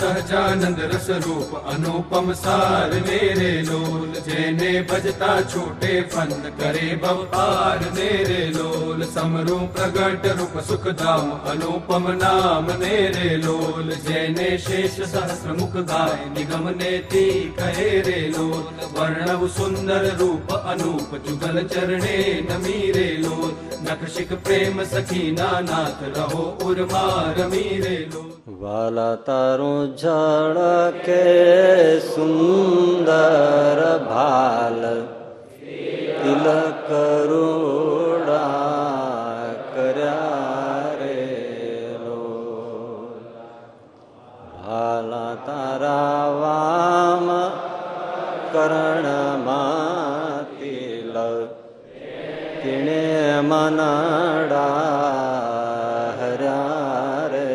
ख अनुपम सार मेरे लोल जेने भजता छोटे फन करे बवपार मेरे लोल। समरू प्रगट रूप सुख धाम अनुपम नाम मेरे लोल। जेने शेष सहस्र मुख गाय निगम नेति वर्णव सुंदर रूप अनूप जुगल चरणे लोल। નખશિક પ્રેમ સખી નાનાથ રહો ઉર્મા રમી રે લોલ વાલા તારું કે સુંદર ભાલ તિલક રૂડા કર્યા તારા વામ કર્ણમાં મનડા હરારે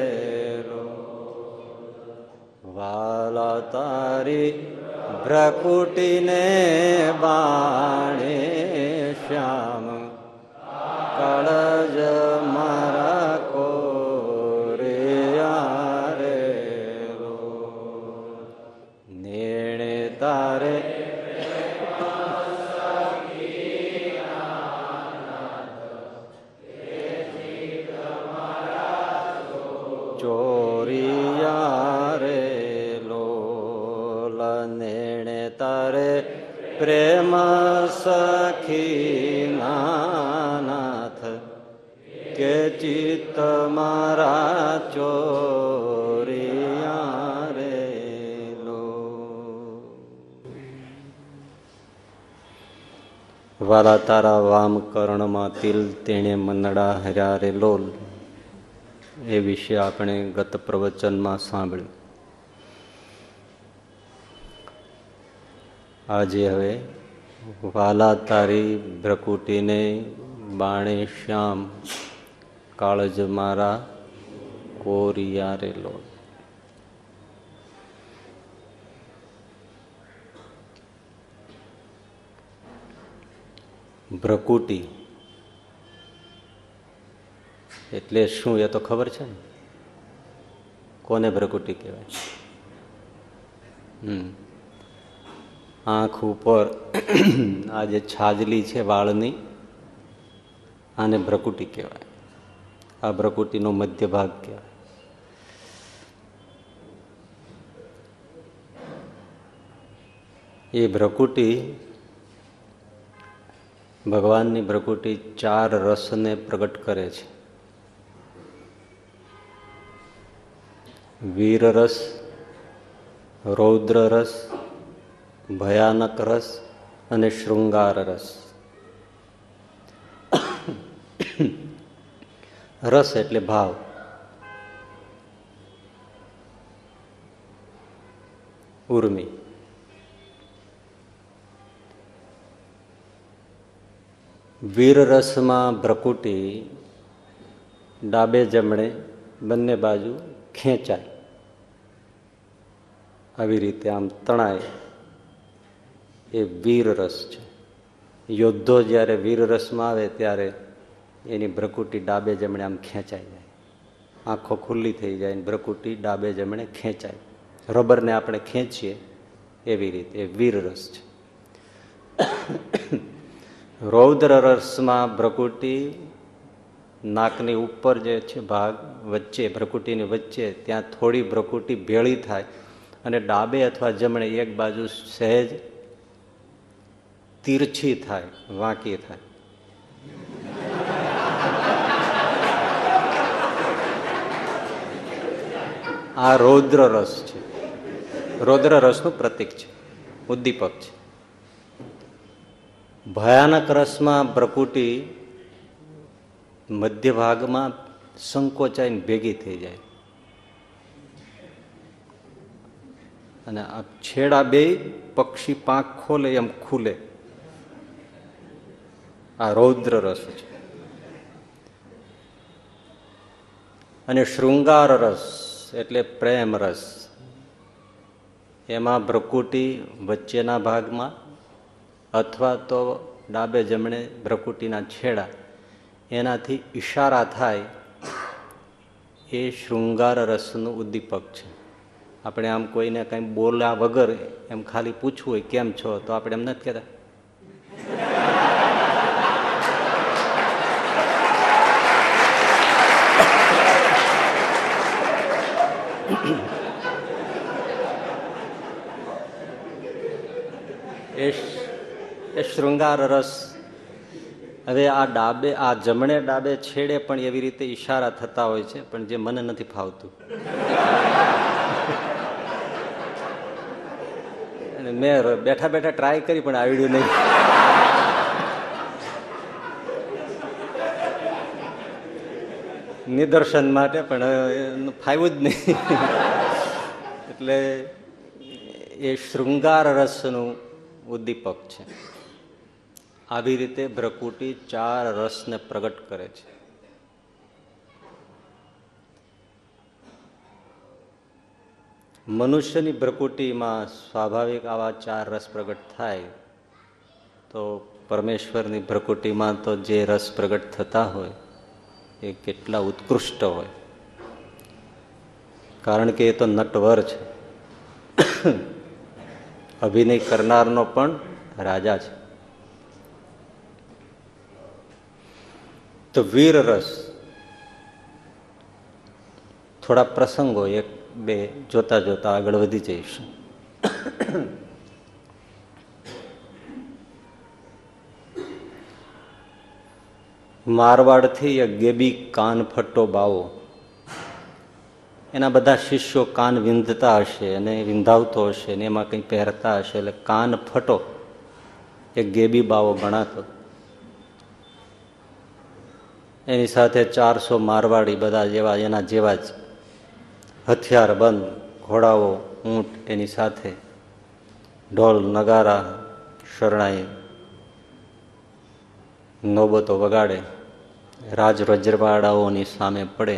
વાલા તારી ભ્રકુટીને બાણે શ્યામ કાળજ મારા પ્રેમ સખી નાથ કે ચિત્ત મારા ચોરિયા રે લો. વાલા તારા વામ કર્ણમાં તિલ તેણે મનડા હર્યા રે લોલ, એ વિશે આપણે ગત પ્રવચનમાં સાંભળ્યું. આજે હવે વાલા તારી ભ્રકુટીને બાણે શ્યામ કાળજ મારા કોરિયારે લો એટલે શું એ તો ખબર છે ને? કોને ભ્રકુટી કહેવાય? હમ. આંખ ઉપર આ જે છાજલી છે વાળની, આને ભ્રકુટી કહેવાય. આ ભ્રકુટીનો મધ્ય ભાગ કહેવાય. એ ભ્રકુટી ભગવાનની ભ્રકુટી ચાર રસને પ્રગટ કરે છે. વીરરસ, રૌદ્રરસ રૌદ્ર રસ ભયાનક રસ અને શૃંગાર રસ. રસ એટલે ભાવ. ઉર્મી. વીર રસમાં ભ્રકુટી ડાબે જમણે બંને બાજુ ખેંચાય. આવી રીતે આમ તણાય. એ વીર રસ છે. યોદ્ધો જ્યારે વીર રસમાં આવે ત્યારે એની ભ્રકુટી ડાબે જમણે આમ ખેંચાઈ જાય. આંખો ખુલ્લી થઈ જાય ભ્રકુટી ડાબે જમણે ખેંચાય. રબરને આપણે ખેંચીએ એવી રીતે. એ વીર રસ છે. રૌદ્ર રસમાં ભ્રકુટી નાકની ઉપર જે છે ભાગ વચ્ચે, ભ્રકુટીની વચ્ચે, ત્યાં થોડી ભ્રકુટી ભેળી થાય અને ડાબે અથવા જમણે એક બાજુ સહેજ તીરછી થાય, વાંકી થાય. આ રૌદ્ર રસ છે. રૌદ્ર રસનું પ્રતીક છે, ઉદ્દીપક છે. ભયાનક રસમાં પ્રકૃતિ મધ્ય ભાગમાં સંકોચાઈને ભેગી થઈ જાય. અને આ છેડા બે પક્ષી પાંખ ખોલે, એમ ખુલે. આ રૌદ્ર રસ છે. અને શૃંગાર રસ એટલે પ્રેમ રસ. એમાં ભ્રકુટી વચ્ચેના ભાગમાં અથવા તો ડાબે જમણે ભ્રકુટીના છેડા એનાથી ઈશારા થાય એ શૃંગાર રસનું ઉદ્દીપક છે. આપણે આમ કોઈને કંઈ બોલ્યા વગર એમ ખાલી પૂછવું હોય, કેમ છો? તો આપણે એમ નથી કહેતા એ એ શૃંગાર રસ. હવે આ ડાબે, આ જમણે ડાબે છેડે પણ એવી રીતે ઈશારા થતા હોય છે, પણ જે મને નથી ફાવતું. અને મેં બેઠા બેઠા ટ્રાય કરી પણ આવડ્યું નહીં. નિદર્શન માટે પણ ફાવ્યું જ નહીં. એટલે એ શૃંગાર રસનું ઉદ્દીપક છે. આવી રીતે ભ્રકુટી ચાર રસને પ્રગટ કરે છે. મનુષ્યની ભ્રકુટીમાં સ્વાભાવિક આવા ચાર રસ પ્રગટ થાય તો પરમેશ્વરની ભ્રકુટીમાં તો જે રસ પ્રગટ થતા હોય એ કેટલા ઉત્કૃષ્ટ હોય. કારણ કે એ તો નટવર છે. અભિનય કરનારનો પણ રાજા છે. તો વીર રસ. થોડા પ્રસંગો એક બે જોતા જોતા આગળ વધી જઈશું. મારવાડથી એક ગેબી કાન ફટ્ટો બાવો. એના બધા શિષ્યો કાન વિંધતા હશે અને વિંધાવતો હશે ને એમાં કંઈ પહેરતા હશે એટલે કાન ફટો. એક ગેબી બાવો ગણાતો. એની સાથે ચારસો મારવાડી બધા જેવા, એના જેવા જ હથિયાર બંધ, ઘોડાઓ, ઊંટ એની સાથે, ઢોલ, નગારા, શરણાઈ, નોબતો વગાડે, રાજ રજવાડાઓની સામે પડે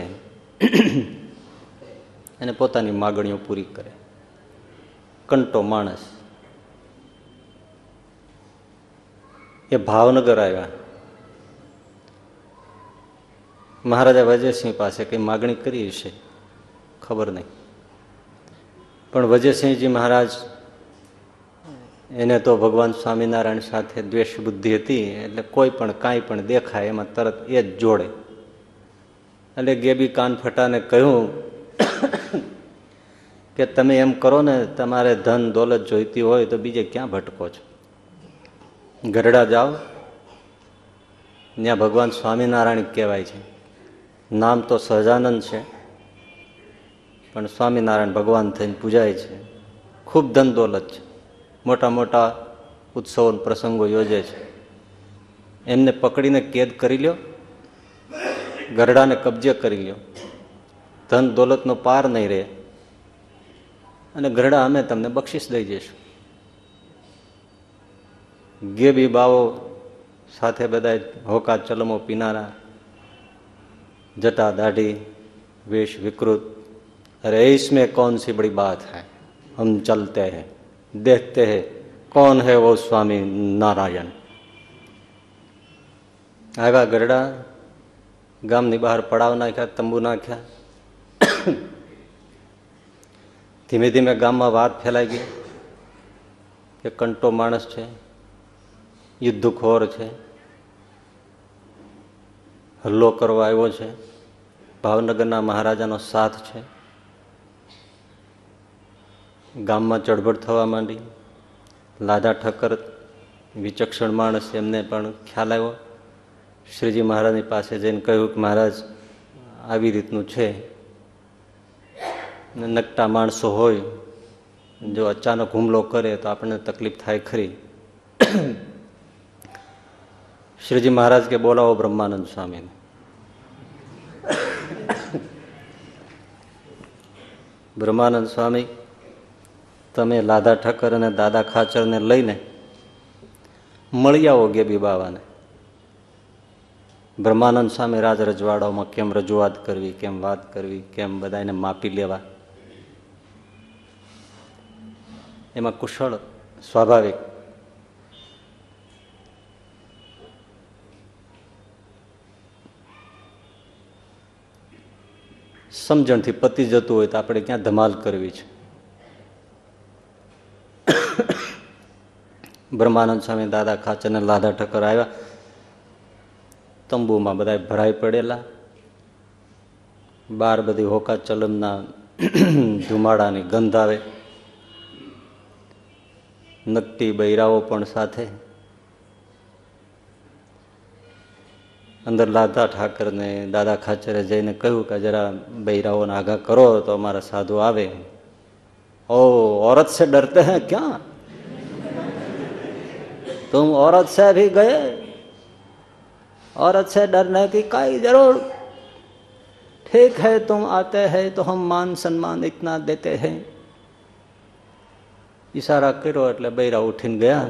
અને પોતાની માગણીઓ પૂરી કરે. કંટો માણસ. એ ભાવનગર આવ્યા. મહારાજા વજયસિંહ પાસે કંઈ માગણી કરી છે ખબર નહીં. પણ વજયસિંહજી મહારાજ, એને તો ભગવાન સ્વામિનારાયણ સાથે દ્વેષ બુદ્ધિ હતી, એટલે કોઈ પણ કાંઈ પણ દેખાય, એમાં તરત એ જ જોડે. એટલે ગેબી કાન ફટાને કહ્યું કે તમે એમ કરો ને, તમારે ધન દોલત જોઈતી હોય તો બીજે ક્યાં ભટકો છો? ગરડા જાઓ. ત્યાં ભગવાન સ્વામિનારાયણ કહેવાય છે. નામ તો સહજાનંદ છે, પણ સ્વામિનારાયણ ભગવાન થઈને પૂજાય છે. ખૂબ ધન દોલત છે. મોટા મોટા ઉત્સવો પ્રસંગો યોજે છે. એમને પકડીને કેદ કરી લ્યો, ગરડાને કબજે કરી લ્યો. ધન દોલતનો પાર નહીં રહે. અને ગરડા અમે તમને બક્ષિસ દઈ જઈશું. ગેબી બાવો સાથે બધા હોકા ચલમો પીનારા जटा दाढ़ी वेश विकृत अरे इसमें कौन सी बड़ी बात है हम चलते हैं देखते हैं कौन है वो स्वामी नारायण આવ્યા ગરડા ગામની બહાર પડાવ નાખ્યા તંબુ નાખ્યા ધીમે ધીમે ગામમાં વાત ફેલાઈ ગઈ કે કંટો માણસ છે યુદ્ધખોર છે હલ્લો કરવા આવ્યો છે. ભાવનગરના મહારાજાનો સાથ છે. ગામમાં ચળબળ થવા માંડી. લાદા ઠક્કર વિચક્ષણ માણસ એમને પણ ખ્યાલ આવ્યો. શ્રીજી મહારાજની પાસે જઈને કહ્યું કે મહારાજ, આવી રીતનું છે. નકટા માણસો હોય, જો અચાનક હુમલો કરે તો આપણને તકલીફ થાય ખરી. શ્રીજી મહારાજ કે બોલાવો બ્રહ્માનંદ સ્વામીને. બ્રહ્માનંદ સ્વામી, તમે લાદા ઠક્કર અને દાદા ખાચરને લઈને મળી આવો ગેબી બાવાને. બ્રહ્માનંદ સ્વામી રાજ રજવાડાઓમાં કેમ રજૂઆત કરવી, કેમ વાત કરવી, કેમ બધાને માપી લેવા? એમાં કુશળ, સ્વાભાવિક સમજણથી પતી જતું હોય તો આપણે ક્યાં ધમાલ કરવી છે? બ્રહ્માનંદ સ્વામી દાદા ખાચરને લાધા ઠક્કર આવ્યા. તંબુમાં બધા ભરાઈ પડેલા. બાર બધી હોકા ચલમના ધુમાડાની ગંધ આવે. નકટી બૈરાઓ પણ સાથે. અંદર લાધા ઠાકરને દાદા ખાચરે જઈને કહ્યું કે જરા બૈરાઓને આઘા કરો તો અમારા સાધુ આવે ઓ औरत से डरते हैं क्या तुम औरत से भी गए औरत से डरने की कई जरूर ठीक है तुम आते हैं तो हम मान सम्मान इतना देते हैं ઈશારા કર્યો એટલે બૈરા ઉઠીને ગયા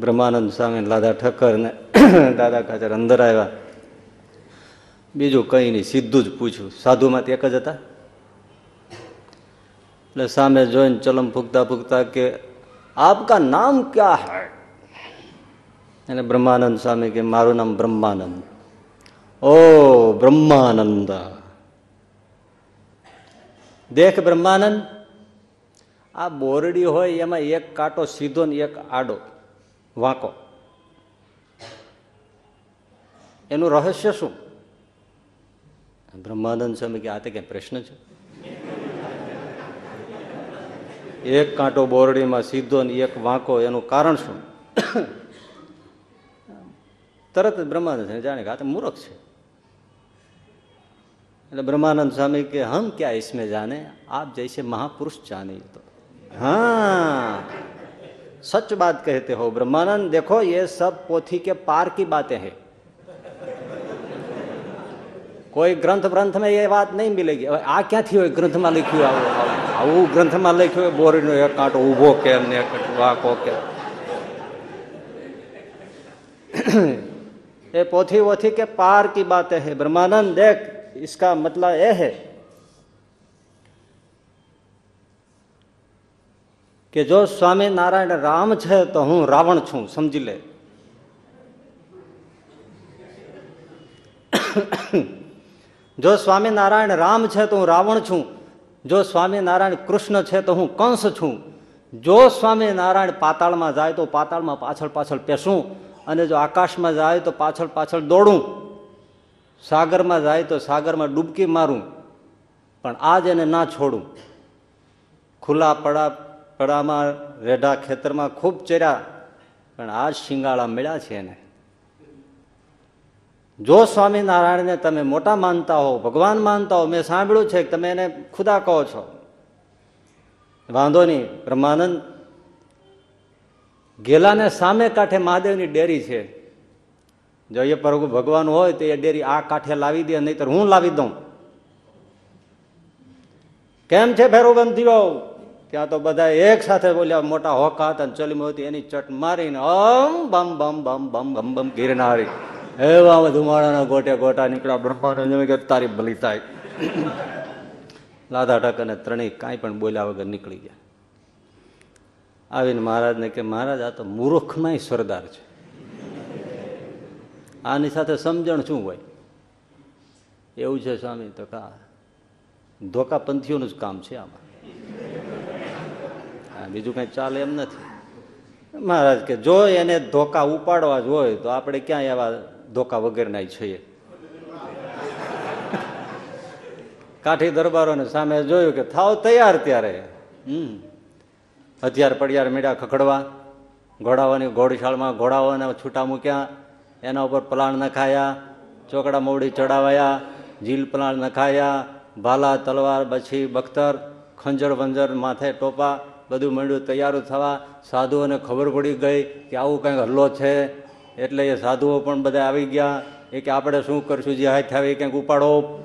બ્રહ્માનંદ સ્વામી લાદા ઠક્કર ને દાદા ખાચર અંદર આવ્યા બીજું કંઈ નહીં, સીધું જ પૂછ્યું. સાધુમાંથી એક જ હતા? એટલે સામે જોઈને ચલમ ફૂકતા ફૂકતા કે, આપકા નામ ક્યા હૈ? એટલે બ્રહ્માનંદ સ્વામી કે, મારું નામ બ્રહ્માનંદ. ઓ બ્રહ્માનંદ. દેખ બ્રહ્માનંદ, આ બોરડી હોય એમાં એક કાંટો સીધો ને એક આડો વાંકો. એનું રહસ્ય શું? બ્રહ્માનંદ સ્વામી કે આ તો ક્યાં પ્રશ્ન છે એક કાંટો બોરડીમાં સીધો ને એક વાંકો એનું કારણ શું તરત જ બ્રહ્માનંદ સ્વામી જાણે કે આ તો મૂર્ખ છે એટલે બ્રહ્માનંદ स्वामी के हम क्या इसमें जाने आप जैसे महापुरुष जाने तो हाँ सच बात कहते हो ब्रह्मानंद देखो ये सब पोथी के पार की बातें हैं કોઈ ગ્રંથ ગ્રંથમાં એ વાત નહીં મિલેગી હવે આ ક્યાંથી હોય ગ્રંથમાં લખ્યું આવું આવું આવું ગ્રંથમાં લખ્યું હોય બોરીનો એક કાંટો ઊભો કે ને એક વાંકો કે ये पोथी वोथी के पार की बातें है ब्रह्मानंद देख इसका मतलब यह है કે જો સ્વામિનારાયણ રામ છે તો હું રાવણ છું સમજી લે જો સ્વામિનારાયણ રામ છે તો હું રાવણ છું. જો સ્વામિનારાયણ કૃષ્ણ છે તો હું કંસ છું. જો સ્વામિનારાયણ પાતાળમાં જાય તો પાતાળમાં પાછળ પાછળ પેસું અને જો આકાશમાં જાય તો પાછળ પાછળ દોડું. સાગરમાં જાય તો સાગરમાં ડૂબકી મારું. પણ આજ એને ના છોડું. ખુલ્લા પડા, પડામાં, રેઢા ખેતરમાં ખૂબ ચર્યા. પણ આજ શિંગાળા મળ્યા છે એને. જો સ્વામિનારાયણને તમે મોટા માનતા હો, ભગવાન માનતા હો, મેં સાંભળ્યું છે કે તમે એને ખુદા કહો છો. વાંધો નહીં, બ્રહ્માનંદ, ગેલાને સામે કાંઠે મહાદેવની ડેરી છે. જો એ પ્રભુ ભગવાન હોય તો એ ડેરી આ કાંઠે લાવી દે, નહીતર હું લાવી દઉં. કેમ છે ભેરુબંધીઓ ત્યાં તો બધા એક સાથે બોલ્યા, મોટા હોકા હતા ચલીમાં હતી એની ચટ મારીને અમ બમ બમ બમ બમ બમ બમ ગિરનારી. એવા ધુમાડાના ગોટે ગોટા નીકળ્યા બ્રહ્માનંદ કે તારી ભલી થાય. લાધા ઠક અને ત્રણેય કાંઈ પણ બોલ્યા વગર નીકળી ગયા. આવીને મહારાજને કે, મહારાજ, આ તો મૂર્ખમાંય સરદાર છે. આની સાથે સમજણ શું હોય? એવું છે સ્વામી, તો કા ધોકા પંથીઓનું જ કામ છે આમાં. બીજું કઈ ચાલે એમ નથી. મહારાજ કે, જો એને ધોકા ઉપાડવા જ હોય, તો આપણે ક્યાં એવા ધોકા વગરના છીએ કાઠી દરબારોને સામે જોયું કે થાવ તૈયાર ત્યારે. હમ. હથિયાર પડિયાર મીડા ખખડવા, ઘોડાઓની ઘોડશાળમાં ઘોડાઓને છૂટા મૂક્યા, એના ઉપર પલાણ નખાયા, ચોકડા મોવડી ચડાવાયા જીલ પલાણ નખાયા, ભાલા, તલવાર બછી બખ્તર, ખંજર વંજર માથે ટોપા, બધું મંડ્યું, તૈયાર થવા, સાધુઓને ખબર પડી ગઈ કે આવું કંઈક હલ્લો છે. એટલે એ સાધુઓ પણ બધા આવી ગયા. એ કે, આપણે શું કરશું? જે હાથ આવે ક્યાંક ઉપાડો.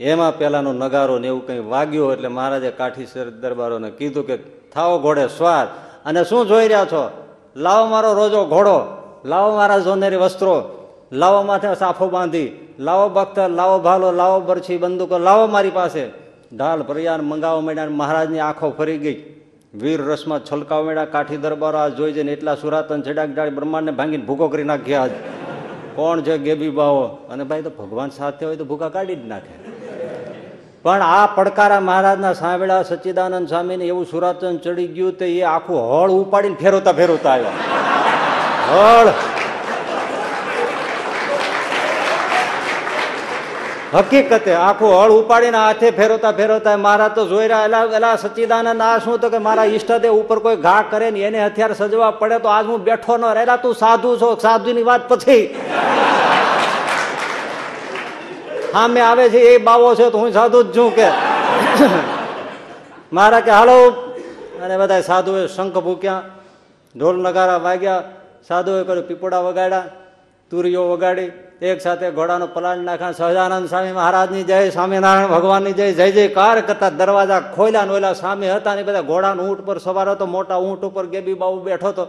એમાં પેલાનો નગારો ને એવું કંઈ વાગ્યું એટલે મહારાજે કાઠી દરબારોને કીધું કે થાવો ઘોડે, સ્વાર. અને શું જોઈ રહ્યા છો? લાવો મારો રોજો ઘોડો. લાવો મારા સોનેરી વસ્ત્રો. લાવો માથે સાફો બાંધી. લાવો બખ્તર લાવો ભાલો, લાવો બરછી બંદૂકો. લાવો મારી પાસે. ઢાલ પ્રયાણ મંગાવવા માંડ્યા મહારાજની આંખો ફરી ગઈ. વીર રસમાં છલકાવ માંડ્યા કાઠી દરબાર આ જોઈ જઈને એટલા સુરાતન છેડાક જાળી બ્રહ્માંડને ભાંગીને ભૂકો કરી નાખ્યા કોણ છે ગેબી બાવો? અને ભાઈ તો ભગવાન સાથે હોય તો ભૂકા કાઢી જ નાખે. પણ આ પડકારા મહારાજના સાંભળ્યા સચ્ચિદાનંદ સ્વામીને એવું સુરાતન ચડી ગયું તો એ આખું હળ ઉપાડીને ફેરવતા ફેરવતા આવ્યા. હળ હકીકતે આખું હળ ઉપાડીને હાથે ફેરવતા ફેરવતા મારા તો જોઈ રહ્યા એલા એલા સચ્ચિદાનંદ આ શું તો કે મારા ઈષ્ટદેવ ઉપર કોઈ ઘા કરે ને એને હથિયાર સજવા પડે તો આજ હું બેઠો ન રહેલા તું સાધુ છો, સાધુની વાત પછી. સામે આવે છે, એ બાવો છે, તો હું સાધુ જ છું કે. મારા કે, હાલો. અને બધા સાધુએ શંખ ભૂક્યા, ઢોલ નગારા વાગ્યા સાધુએ કર્યું પીપોડા વગાડ્યા. તુરીઓ વગાડી, એક સાથે ઘોડાનો પલાણ નાખ્યા. સહજાનંદ સ્વામી મહારાજની જય, સ્વામિનારાયણ ભગવાનની જય જય જયકાર કરતા દરવાજા ખોલ્યા ઓલા સામે હતા ને બધા ઘોડાનો ઊંટ પર સવાર હતો, મોટા ઊંટ ઉપર ગેબી બાબુ બેઠો હતો.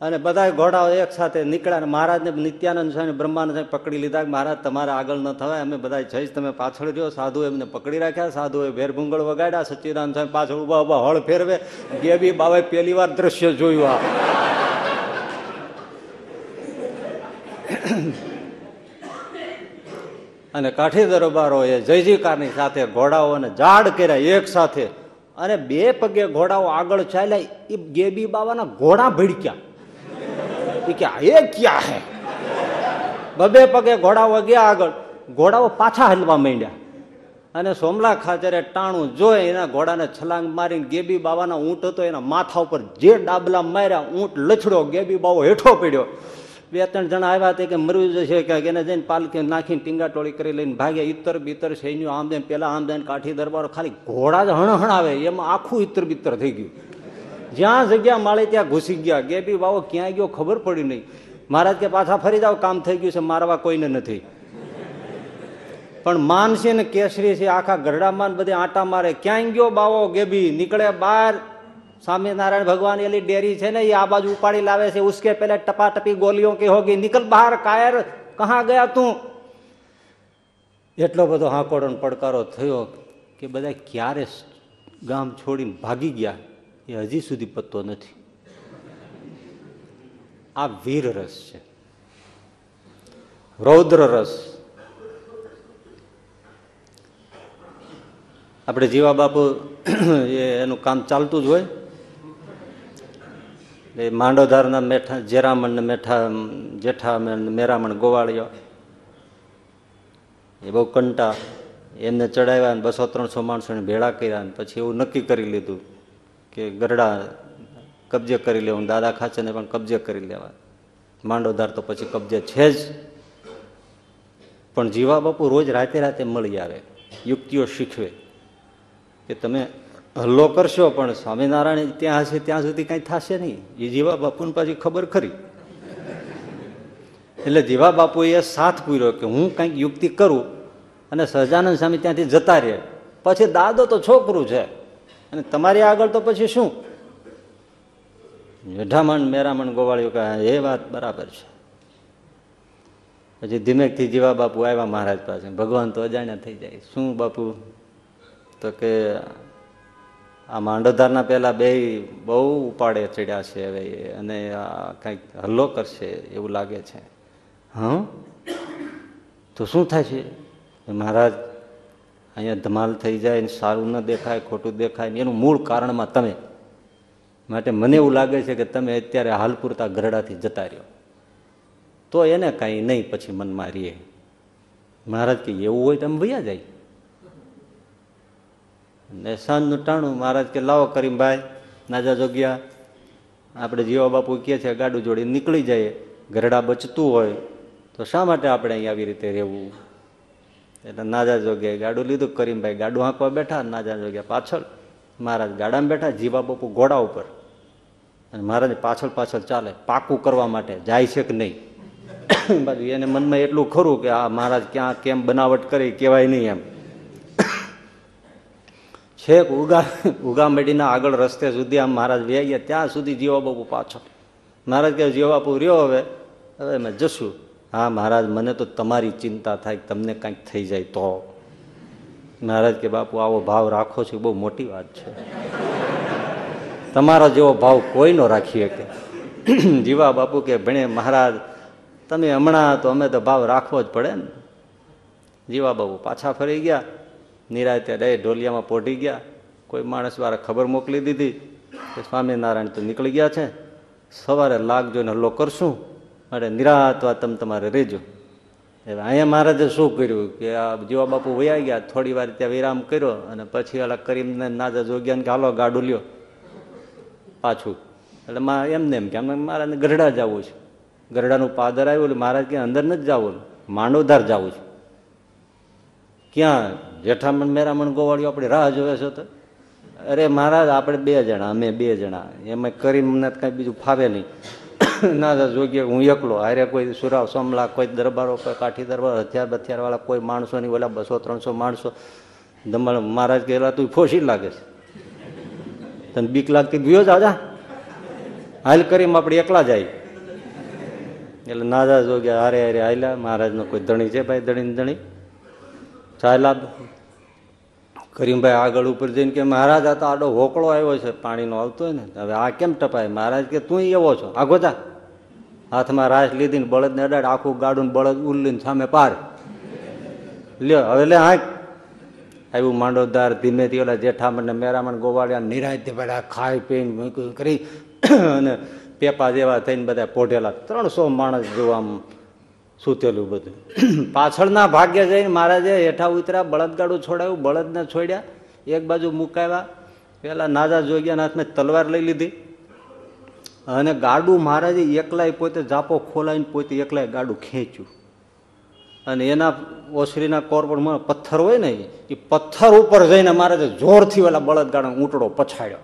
અને બધા ઘોડાઓ એક સાથે નીકળ્યા અને મહારાજને નિત્યાનંદ સ્વામી બ્રહ્માનંદ સ્વામી પકડી લીધા મહારાજ તમારે આગળ ન થવાય, અમે બધા જઈશ, તમે પાછળ રહ્યો. સાધુ એમને પકડી રાખ્યા, સાધુએ ભેરભૂંગળ વગાડ્યા, સચ્ચિદાનંદ સ્વામી પાછળ ઊભા ઊભા હળ ફેરવે, ગેબી બાબાએ પહેલી વાર દ્રશ્ય જોયું આ. અને કાઠી દરબારોએ જય જયકારની સાથે ઘોડાઓને ઝાડ કર્યા એક સાથે. અને બે પગે ઘોડાઓ આગળ ચાલ્યા એ ગેબી બાબાના ઘોડા ભીડક્યા. એ કે એ ક્યાં હે? બબે પગે ઘોડાઓ ગયા આગળ. ઘોડાઓ પાછા હલવા માંડ્યા. અને સોમલા ખાચરે ટાણું જોઈ એના ઘોડાને છલાંગ મારીને ગેબી બાબાના ઊંટ હતો, એના માથા ઉપર જે ડાબલા માર્યા, ઊંટ લછડો, ગેબી બાબો હેઠો પડ્યો. બે ત્રણ જણા આવ્યા હતા કે મરવું જશે કે એને જઈને પાલખી નાખીને ટીંગા ટોળી કરી લઈને ભાગ્યા. ઇતર બીતર સૈન્યો આમ જાય પેલા આમ દેન કાઠી દરબારો ખાલી ઘોડા જ હણહણ આવે એમાં આખું ઇતર બીતર થઈ ગયું. જ્યાં જગ્યા મળે ત્યાં ઘૂસી ગયા. ગેબી બાવો ક્યાં ગયો ખબર પડી નહીં. મહારાજ કે પાછા ફરી જાવ કામ થઈ ગયું છે, મારવા કોઈને નથી. પણ માનસી ને કેસરી છે, આખા ગરડામાં બધે આટા મારે. ક્યાંય ગયો બાવો ગેબી નીકળે બહાર સ્વામિનારાયણ ભગવાન એલી ડેરી છે ને, એ આ બાજુ ઉપાડી લાવે છે. ઉસકે પહેલે ટપાટપી ગોલીઓ કે હોગી, નિકલ બહાર, કાયર, કહા ગયા તું? એટલો બધો હાંકોડો પડકારો થયો કે બધા ક્યારે ગામ છોડીને ભાગી ગયા. એ હજી સુધી પત્તો નથી. આ વીર રસ છે. રૌદ્ર રસ. આપણે જીવા બાપુ એનું કામ ચાલતું જ હોય. એ માંડોધારના મેઠા જેરામણ ને મેઠા જેઠામણ મેરામણ ગોવાળીઓ એ બહુ કંટા. એમને ચડાવ્યા ને બસો ત્રણસો માણસોને ભેળા કર્યા ને પછી એવું નક્કી કરી લીધું કે ગરડા કબજે કરી લેવું, દાદા ખાચરને પણ કબજે કરી લેવા. માંડોધાર તો પછી કબજે છે જ. પણ જીવા બાપુ રોજ રાતે રાતે મળી આવે. યુક્તિઓ શીખવે કે તમે હલ્લો કરશો, પણ સ્વામિનારાયણ ત્યાં હશે, ત્યાં સુધી કાંઈ થશે નહીં. એ જીવા બાપુને પાછી ખબર ખરી. એટલે જીવા બાપુએ સાથ પૂર્યો કે હું કંઈક યુક્તિ કરું અને સહજાનંદ સ્વામી ત્યાંથી જતા રહે. પછી દાદો તો છોકરું છે. અને તમારી આગળ તો પછી શું? જેઠામણ, મેરામણ, ગોવાળીઓ કહે, એ વાત બરાબર છે. પછી ધીમેકથી જીવા બાપુ આવ્યા મહારાજ પાસે. ભગવાન તો અજાણ્યા થઈ જાય. શું બાપુ? તો કે આ માંડોધારના પહેલાં બે બહુ ઉપાડે ચડ્યા છે હવે અને કંઈક હલ્લો કરશે એવું લાગે છે. હં? તો શું થાય છે? મહારાજ, અહીંયા ધમાલ થઈ જાય ને સારું ન દેખાય, ખોટું દેખાય એનું મૂળ કારણમાં તમે. માટે મને એવું લાગે છે કે તમે અત્યારે હાલ પૂરતા ગરડાથી જતા રહ્યો. તો એને કાંઈ નહીં પછી મનમાં રહીએ મહારાજ કે એવું હોય તો ભૈયા જાય. ને સાંજનું ટાણું મહારાજ કે, લાવો કરીમભાઈ. નાજા જોગ્યા. આપણે જીવા બાપુ કહે છે, ગાડું જોડી નીકળી જાય ગરડા બચતું હોય તો શા માટે આપણે અહીં આવી રીતે રહેવું? એટલે નાજા જોગ્યા, ગાડું લીધું કરીમભાઈ. ગાડું હાંકવા બેઠા, નાજા જોગ્યા, પાછળ. મહારાજ ગાડામાં બેઠા, જીવા બાપુ ઘોડા ઉપર. અને મહારાજ પાછળ પાછળ ચાલે, પાકું કરવા માટે. જાય છે કે નહીં? બાજુ એને મનમાં એટલું ખરું કે, આ મહારાજ ક્યાં, કેમ બનાવટ કરી, કહેવાય નહીં એમ. છેક ઉગા ઉગામેડીના આગળ રસ્તે સુધી આમ મહારાજ વ્યા ગયા ત્યાં સુધી જીવા બાપુ પાછો. મહારાજ કે જીવા બાપુ રહ્યો હવે. હવે અમે જશું. હા, મહારાજ, મને તો તમારી ચિંતા થાય, તમને કાંઈક થઈ જાય તો. મહારાજ કે બાપુ, આવો ભાવ રાખો છો બહુ મોટી વાત છે. તમારો જેવો ભાવ કોઈ નો રાખી શકે. જીવા બાપુ કે ભણે, મહારાજ, તમે હમણાં તો અમે તો ભાવ રાખવો જ પડે ને. જીવા બાપુ પાછા ફરી ગયા. નિરાતે રે ઢોલિયામાં પોઢી ગયા. કોઈ માણસ વાળા ખબર મોકલી દીધી કે સ્વામિનારાયણ તો નીકળી ગયા છે. સવારે લાગજો ને હલ્લો કરશું. અરે નિરાતવા તમે તમારે રહેજો હવે અહીંયા મહારાજે શું કર્યું કે આ જીવા બાપુ વયા ગયા, થોડી વાર ત્યાં વિરામ કર્યો અને પછી ઓલા કરીમને નાજા જોગ્યા કે હાલો ગાડું લ્યો. પાછું. એટલે માં એમને એમ કે અમે મારાને ગરડા જવું છે. ગરડાનું પાદર આવ્યું એટલે મહારાજ કે અંદર નથી જવું. માંડોધાર જવું છે. ક્યાં? જેઠામણ, મેરામણ, ગોવાળીઓ આપણી રાહ જોવે છે તો. અરે મહારાજ, આપણે બે જણા, અમે બે જણા. એમાં કરીને કાંઈ બીજું ફાવે નહીં. ના જોગીએ હું એકલો. હારે કોઈ સુરાવ, સમલા, કોઈ દરબારો, કોઈ કાઠી દરબાર હથિયાર બથિયારવાળા કોઈ માણસો નહીં ઓલા બસો, ત્રણસો માણસો. ધમણ, મહારાજ કહેલા, તું ફોસી લાગે છે. તને બીક લાગતી ગયો જ આજા હાલ કરીમ આપણે એકલા જાય. એટલે નાદા જોગ્યા હારે હારે હાલ્યા. મહારાજનો કોઈ ધણી છે ભાઈ ધણી ધણી? ચાલ્યા કરીમભાઈ આગળ ઉપર જઈને કે મહારાજ, આ તો આડો હોકળો આવ્યો છે, પાણીનો આવતો હોય ને હવે આ કેમ ટપાય? મહારાજ કે, તું એવો છો? આગો જા. હાથમાં રાસ લીધીને બળદને અડાડ, આખું ગાડું બળદ ઉલ્લીને સામે પાર. લ્યો, હવે લે હાંક. આવ્યું માંડોદાર ધીમેથી, ઓલા જેઠામણ ને મેરામણ ગોવાળિયા નિરાયથી બધા ખાઈ પીને કરી, અને પેપા જેવા થઈને બધા પોઢેલા ત્રણસો માણસ જોવા સૂતેલું બધું. પાછળના ભાગ્ય જઈને મહારાજે હેઠા ઉતર્યા, બળદગાડું છોડાયું, બળદને છોડ્યા, એક બાજુ મુકાવ્યા. પેલા નાજા જોગ્યાના હાથમાં તલવાર લઈ લીધી. અને ગાડું મહારાજે એકલાય પોતે જાપો ખોલાઈને પોતે એકલાય ગાડું ખેંચ્યું. અને એના ઓસરીના કોરપડમાં પથ્થર હોય ને, એ પથ્થર ઉપર જઈને મહારાજે જોરથી ઓલા બળદગાડો ઊંટડો પછાડ્યો.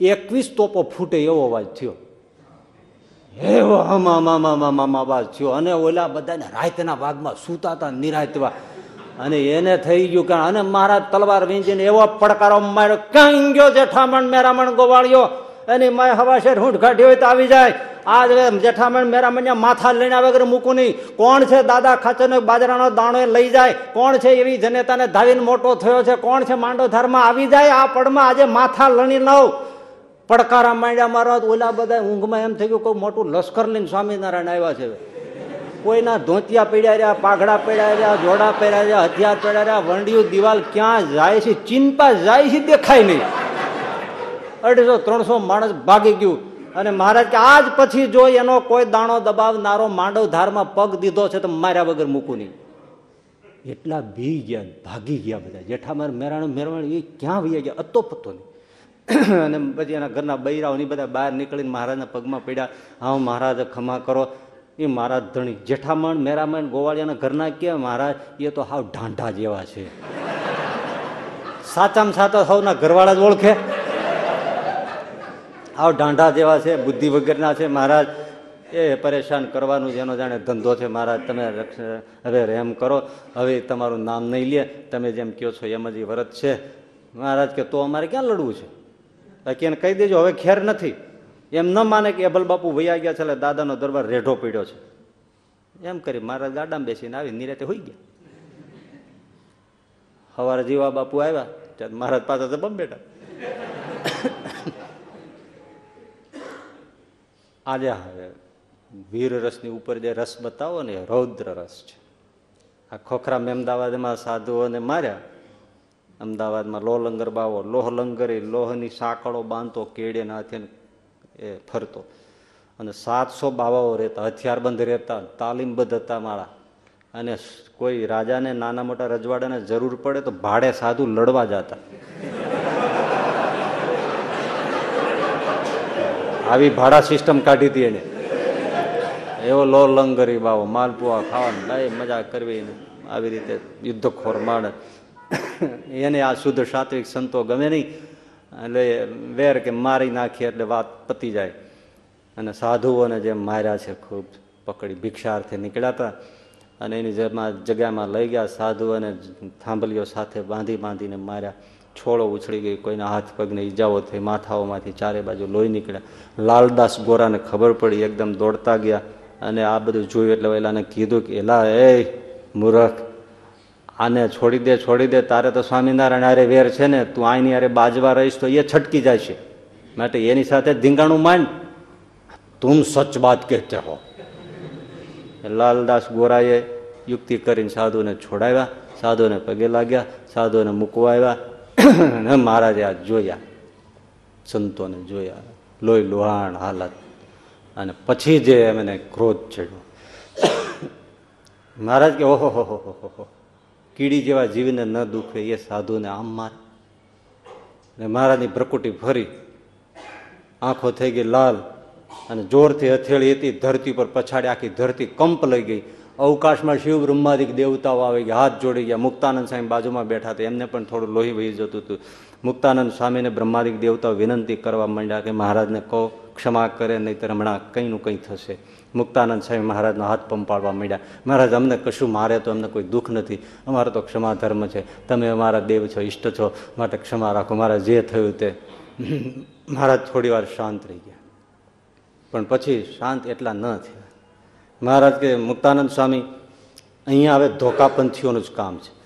એકવીસ તોપો ફૂટે એવો અવાજ થયો. એવો હમા મામા મામા અવાજ થયો. અને ઓલા બધાને રાતના ભાગમાં સૂતા હતા નિરાતવા. અને એને થઈ ગયું કે અને મારા તલવાર વીંજીને એવો પડકારો માર્યો. ક્યાં ગયો જેઠામણ, મેરામણ ગોવાળ્યો એની માય હવા શેર હૂંઠ કાઢી હોય તો આવી જાય. આજ જેઠામણ, મેરામણ માથા લઈને વગર મૂકું નહીં. કોણ છે દાદા ખાચરનો, બાજરાનો દાણો લઈ જાય? કોણ છે એવી જનેતાને ધાવીને મોટો થયો છે? કોણ છે માંડો ધારમાં આવી જાય આ પડમાં આજે માથા લણી લઉં. પડકારા માંડ્યા મારવા ઓલા બધા ઊંઘમાં એમ થઈ ગયું કોઈ મોટું લશ્કર લઈને સ્વામિનારાયણ આવ્યા છે. કોઈના ધોતિયા પડ્યા રહ્યા, પાઘડા પડ્યા રહ્યા, જોડા પહેર્યા રહ્યા, હથિયાર પહેર્યા રહ્યા વંડિયું દિવાલ ક્યાં જાય છે, ચિંતા જાય છે, દેખાય નહીં. અઢીસો, ત્રણસો માણસ ભાગી ગયું. અને મહારાજ કે આજ પછી જો એનો કોઈ દાણો દબાવનારો માંડવ ધારમાં પગ દીધો છે તો માર્યા વગર મૂકું નહીં. એટલા બી ગયા, ભાગી ગયા બધા. જેઠામાર મેરાણ મેરવાણ એ ક્યાં વૈયા ગયા? અતો પતો નહીં. અને પછી એના ઘરના બૈરાઓ ની બધા બહાર નીકળીને મહારાજના પગમાં પડ્યા. હા, મહારાજ ખમા કરો. એ મહારાજ ધણી, જેઠામણ, મેરામણ, ગોવાળિયાના ઘરના કે મહારાજ એ તો હાવ ઢાંઢા જેવા છે. સાચામાં સાચા સૌના ઘરવાળા જ ઓળખે. આવ ઢાંઢા જેવા છે, બુદ્ધિ વગરના છે મહારાજ. એ પરેશાન કરવાનું જેનો જાણે ધંધો છે મહારાજ. તમે હવે રેમ કરો. હવે તમારું નામ નહીં લે. તમે જેમ કહો છો એમ જ વ્રત છે. મહારાજ કે તો અમારે ક્યાં લડવું છે? બાકી એને કહી દેજો, હવે ખેર નથી. એમ ન માને કે અભલ બાપુ વૈયા ગયા છે એટલે દાદાનો દરબાર રેઢો પીડ્યો છે. એમ કરી મારા ગાડામાં બેસીને આવી નિરાતે હોઈ ગયા. સવારે જીવા બાપુ આવ્યા, ત્યારે મહારાજ પાછા તો બમ બેઠા. આજે હવે વીર રસની ઉપર જે રસ બતાવો ને રૌદ્ર રસ છે. આ ખોખરા મેમદાવાદમાં સાધુઓને માર્યા અમદાવાદમાં લોહ લંગર બાવો, લોહ લંગરી લોહની સાંકળો બાંધતો કેડે નાથે એ ફરતો. અને સાતસો બાવાઓ રહેતા, હથિયારબંધ રહેતા, તાલીમબદ્ધ હતા મારા. અને કોઈ રાજાને, નાના મોટા રજવાડાને જરૂર પડે તો ભાડે સાધુ લડવા જતા. આવી ભાડા સિસ્ટમ કાઢી હતી એને. એવો લો લંગરી બાવો, માલપુઆ ખાવાનું મજા કરવી આવી રીતે યુદ્ધખોર માણસ. એને આ શુદ્ધ સાત્વિક સંતો ગમે નહીં, એટલે વેર કે મારી નાખીએ એટલે વાત પતી જાય. અને સાધુઓને જેમ માર્યા છે, ખૂબ પકડી ભિક્ષાર્થે નીકળ્યા હતા. અને એની જેમાં જગ્યામાં લઈ ગયા સાધુ અને થાંભલીઓ સાથે બાંધી બાંધીને માર્યા. છોડો ઉછળી ગઈ, કોઈના હાથ પગને ઈજાઓ થઈ, માથાઓમાંથી ચારે બાજુ લોહી નીકળ્યા. લાલદાસ ગોરાને ખબર પડી, એકદમ દોડતા ગયા. અને આ બધું જોયું એટલે એલાને કીધું કે, એલા, એ મૂરખ આને છોડી દે છોડી દે, તારે તો સ્વામિનારાયણ અરે વેર છે ને, તું આની અરે બાજવા રહીશ તો એ છટકી જાય છે. માટે એની સાથે ધીંગાણું માંડ. તું સચ વાત કહેતે હો. લાલદાસ ગોરાએ યુક્તિ કરીને સાધુને છોડાવ્યા, સાધુને પગે લાગ્યા, સાધુને મૂકવા આવ્યા. મહારાજે આ જોયા, સંતોને જોયા, લોહી લોહાણ હાલત. અને પછી જે એમને ક્રોધ ચડ્યો. મહારાજ કે ઓહો હો હો હો હો. કીડી જેવા જીવને ન દુખે એ સાધુને આમ મારે. ને મહારાજની પ્રકૃતિ ફરી આંખો થઈ ગઈ લાલ અને જોરથી હથેળી હતી, ધરતી પર પછાડી આખી ધરતી કંપ લઈ ગઈ. અવકાશમાં શિવ બ્રહ્માદિક દેવતાઓ આવી ગયા, હાથ જોડી ગયા. મુક્તાનંદ સ્વામી બાજુમાં બેઠા હતા. એમને પણ થોડું લોહી વહી જતું હતું. મુક્તાનંદ સ્વામીને બ્રહ્માદિક દેવતાઓ વિનંતી કરવા માંડ્યા કે મહારાજને કહો, ક્ષમા કરે, નહીતર હમણાં કંઈનું કંઈ થશે. મુક્તાનંદ સ્વામી મહારાજનો હાથ પંપાડવા માંડ્યા. મહારાજ, અમને કશું મારે તો અમને કોઈ દુઃખ નથી. અમારો તો ક્ષમા ધર્મ છે. તમે અમારા દેવ છો, ઈષ્ટ છો, માટે ક્ષમા રાખો. મારા જે થયું તે. મહારાજ થોડી વાર શાંત રહી ગયા. પણ પછી શાંત એટલા ન થયા. મહારાજ કે, મુક્તાનંદ સ્વામી, અહીંયા હવે ધોકાપંથીઓનું જ કામ છે.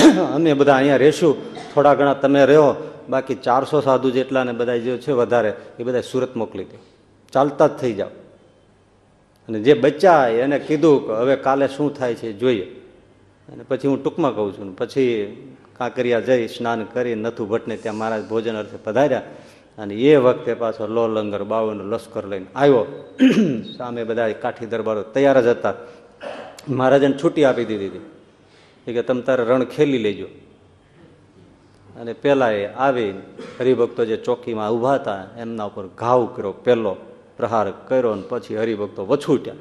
અમે બધા અહીંયા રહેશું થોડા ઘણા તમે રહો બાકી ચારસો સાધુ જેટલા ને બધા જે છે વધારે, એ બધા સુરત મોકલી દે. ચાલતા જ થઈ જાઓ. અને જે બચ્ચા એને કીધું કે, હવે કાલે શું થાય છે જોઈએ. અને પછી હું ટૂંકમાં કહું છું, પછી કાંકરિયા જઈ સ્નાન કરી, નથુ ભટ્ટને ત્યાં મહારાજ ભોજન અર્થે પધાર્યા. અને એ વખતે પાછો લો લંગર બાવન લશ્કર લઈને આવ્યો. સામે બધા કાઠી દરબારો તૈયાર જ હતા. મહારાજાને છૂટી આપી દીધી હતી. કે તમે તારે રણ ખેલી લેજો. અને પેલા એ આવી હરિભક્તો જે ચોકીમાં ઊભા હતા, એમના ઉપર ઘાવ કર્યો, પેલો પ્રહાર કર્યો ને પછી હરિભક્તો વછૂટ્યા.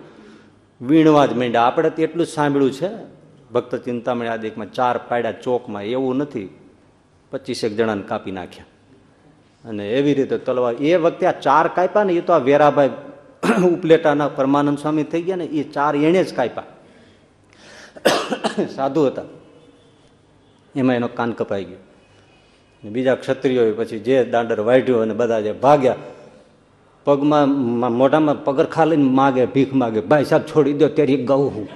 વીણવા જ માંડ્યા. આપણે તો એટલું જ સાંભળ્યું છે. ભક્ત ચિંતામણી આદિકમાં ચાર પાડ્યા ચોકમાં એવું નથી. પચીસેક જણાને કાપી નાખ્યા. અને એવી રીતે તલવાર. એ વખતે આ ચાર કાપ્યા ને એ તો આ વેરાભાઈ ઉપલેટાના પરમાનંદ સ્વામી થઈ ગયા ને, એ ચાર એણે જ કાપ્યા સાધુ હતા. એમાં એનો કાન કપાઈ ગયો. બીજા ક્ષત્રિયો પછી જે દાંડર વાઢ્યો અને બધા જે ભાગ્યા, પગમાં મોઢામાં પગરખા લઈને માગે, ભીખ માગે, ભાઈ સાહેબ, છોડી દો ત્યારે ગઉં હું.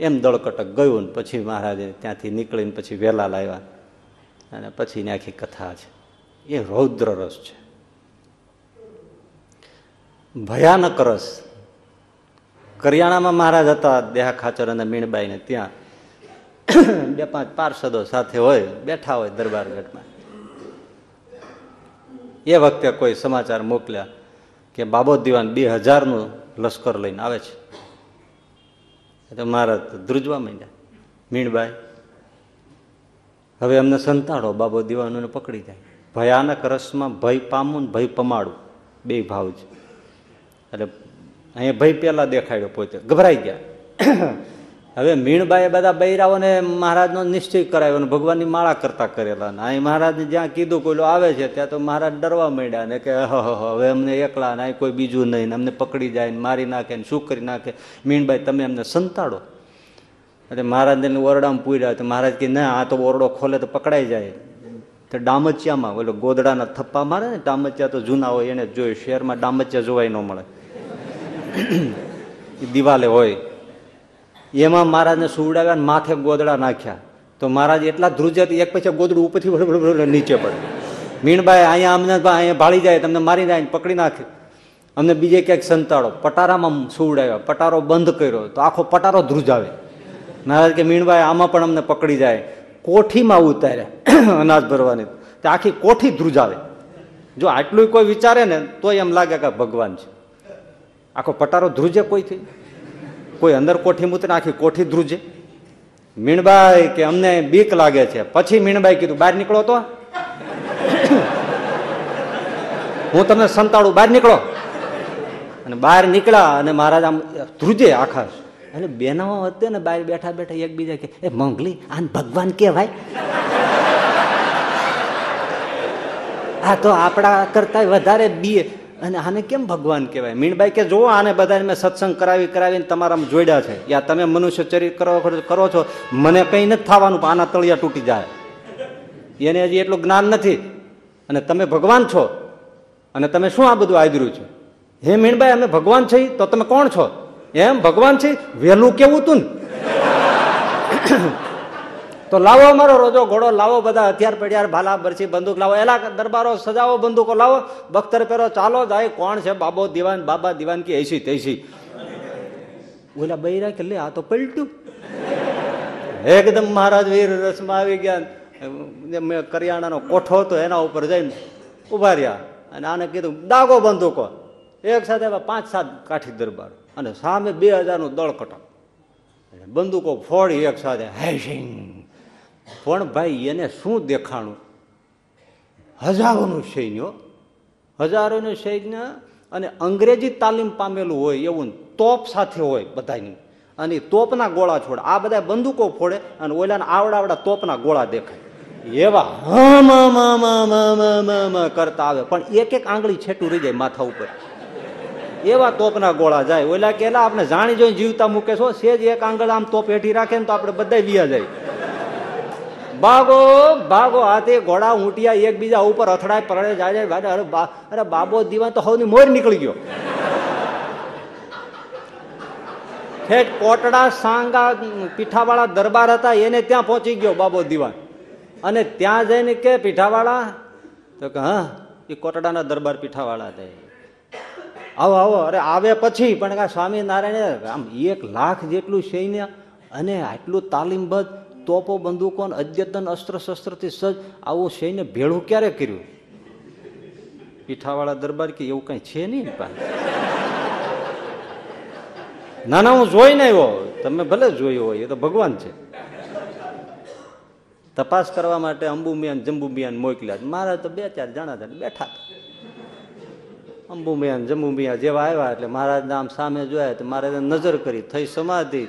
એમ દળકટક ગયું ને પછી મહારાજે ત્યાંથી નીકળીને પછી વેલા લાવ્યા. અને પછીની આખી કથા છે. એ રૌદ્ર રસ છે. ભયાનક રસ. કરિયાણામાં મહારાજ હતા દેહા ખાચર અને મીણબાઈને ત્યાં. બે પાંચ પાર્ષદો સાથે હોય, બેઠા હોય દરબાર ગઢમાં એ વખતે કોઈ સમાચાર મોકલ્યા કે બાબો દિવાન બે હજારનું લશ્કર લઈને આવે છે. એટલે મહારાજ ધ્રુજવા માંડ્યા. મીણબાઈ હવે અમને સંતાડો, બાબો દિવાનોને પકડી જાય. ભયાનક રસમાં ભય પામું ને ભય પમાડું. બે ભાવ છે. એટલે અહીંયા ભય પહેલાં દેખાડ્યો પોતે. ગભરાઈ ગયા. હવે મીણબાઈએ બધા બૈરાઓને મહારાજનો નિશ્ચય કરાવ્યો અને ભગવાનની માળા કરતા કરેલા. ને અહીં મહારાજને જ્યાં કીધું, કોઈ આવે છે, ત્યાં તો મહારાજ ડરવા માંડ્યા ને કે હવે અમને એકલા ને અહીં કોઈ બીજું નહીં અમને પકડી જાય ને મારી નાખે ને શું કરી નાખે. મીણબાઈ, તમે અમને સંતાડો. એટલે મહારાજને ઓરડામાં પૂર્યા તો મહારાજ કે, ના, આ તો ઓરડો ખોલે તો પકડાઈ જાય. તો ડામચિયામાં, ઓલો ગોદડાના થપ્પા મારે ને, ડામચિયા તો જૂના હોય, એને જોયું. શહેરમાં ડામચિયા જોવાય ન મળે. દિવાલે હોય. એમાં મહારાજને સુવડાવ્યા ને માથે ગોદડા નાખ્યા. તો મહારાજ એટલા ધ્રુજ્યા એક પછી ગોદડું ઉપરથી નીચે પડે. મીણબાઈ અહીંયા અમને અહીંયા ભાળી જાય, તમને મારી જાય પકડી નાખે. અમને બીજે ક્યાંક સંતાડો. પટારામાં સુવડાવ્યા. પટારો બંધ કર્યો. તો આખો પટારો ધ્રુજાવે. મહારાજ કે મીણબાઈ આમાં પણ અમને પકડી જાય. કોઠીમાં ઉતાર્યા, અનાજ ભરવાની. તે આખી કોઠી ધ્રુજાવે. જો આટલું કોઈ વિચારે ને તો એમ લાગે કે ભગવાન છે. આખો પટારો ધ્રુજે કોઈથી? કોઈ અંદર કોઠી મૂતરે આખી કોઠી ધ્રુજે. મીણબાઈ કે અમને બીક લાગે છે. પછી મીણબાઈ કીધું, બહાર નીકળો તો. હું તમને સંતાડું, બહાર નીકળો. અને બહાર નીકળ્યા અને મહારાજ આમ ધ્રુજે આખા એટલે બેનાઓ હતી ને બહાર બેઠા બેઠા એકબીજા કે, એ મંગલી આન ભગવાન કહેવાય? આ તો આપણા કરતા વધારે બીએ. અને આને કેમ ભગવાન કહેવાય? મીણબાઈ કે જો આને બધાને મેં સત્સંગ કરાવી, કરાવીને તમારામાં જોડ્યા છે. યા તમે મનુષ્ય ચરિત્ર કરો કરો છો. મને કંઈ નથી થવાનું, પણ આના તળિયા તૂટી જાય. એને હજી એટલું જ્ઞાન નથી. અને તમે ભગવાન છો. અને તમે શું આ બધું આદર્યું છે? હે મીણબાઈ અમે ભગવાન છે તો તમે કોણ છો? એમ? ભગવાન છે? વહેલું કેવું તું ને? તો લાવો અમારો રોજો, ઘોડો લાવો બધા, હથિયાર પડ્યા ભાલા, બરછી, બંદૂક લાવો, એલા દરબારો સજાવો, બંદૂકો લાવો, બખ્તર પહેરો, ચાલો જાય, કોણ છે? બાબો, દિવાન, બાબા દિવાન કે એસી, તૈસી. ઓલા બૈરા કે લે, આ તો પલટ્યું એકદમ મહારાજ વીર રસમાં આવી ગયા કરિયાણાનો કોઠો હતો, એના ઉપર જઈને ઊભા રહ્યા. અને આને કીધું, દાગો બંદૂકો. એક સાથે પાંચ, સાત કાઠી દરબાર. અને સામે બે હજારનું દળ કટક બંદૂકો ફોડી એક સાથે હેશિંગ પણ ભાઈ એને શું દેખાણું હજારોનું સૈન્ય હજારોનું સૈન્ય અને અંગ્રેજી તાલીમ પામેલું હોય એવું તોપ સાથે હોય બધાની અને તોપના ગોળા છોડે આ બધા બંદૂકો ફોડે અને ઓલાને આવડા આવડા તોપના ગોળા દેખાય એવા કરતા આવે પણ એક એક આંગળી છેટું રહી જાય માથા ઉપર એવા તોપના ગોળા જાય. ઓલા કેલા આપણે જાણી જોઈ જીવતા મૂકે છો? સેજ એક આંગળ આમ તોપ હેઠી રાખે ને તો આપણે બધા વિયા જાય. ભાગો ભાગો, હાથે ઘોડા, ઊંટિયા, એકબીજા ઉપર અથડાય પરડે જાય જાય અરે અરે બાબો દીવાન તો હવની મોર નીકળી ગયો. ઠેઠ કોટડા, સાંગા, પીઠાવાળા દરબાર હતા, એને ત્યાં પહોંચી ગયો બાબો દીવાન અને ત્યાં જઈને કે, પીઠાવાળા? તો કે, હા, એ કોટડાના દરબાર પીઠાવાળા હતા આવો આવો, અરે આવે પછી, પણ કા સ્વામિનારાયણ, આમ એક લાખ જેટલું સૈન્ય અને આટલું તાલીમબદ્ધ તોપો બંદૂકો અદ્યતન અસ્ત્ર શસ્ત્રથી સજ્જ આવું સૈન્ય ભેળું ક્યારે કર્યું? પીઠાવાળા દરબાર કે એવું કઈ છે નહીં પણ ના ના, હું જોઈને આવ્યો. તમે ભલે જોયું હોય, એ તો ભગવાન છે. તપાસ કરવા માટે અંબુમિયાન, જંબુમિયાન મોકલ્યા મારા તો બે ચાર જણા બેઠા હતા. અંબુમિયા જમ્બુમિયા જેવા આવ્યા એટલે મહારાજના આમ સામે જોયા તો મહારાજે નજર કરી, થઈ સમાધિ.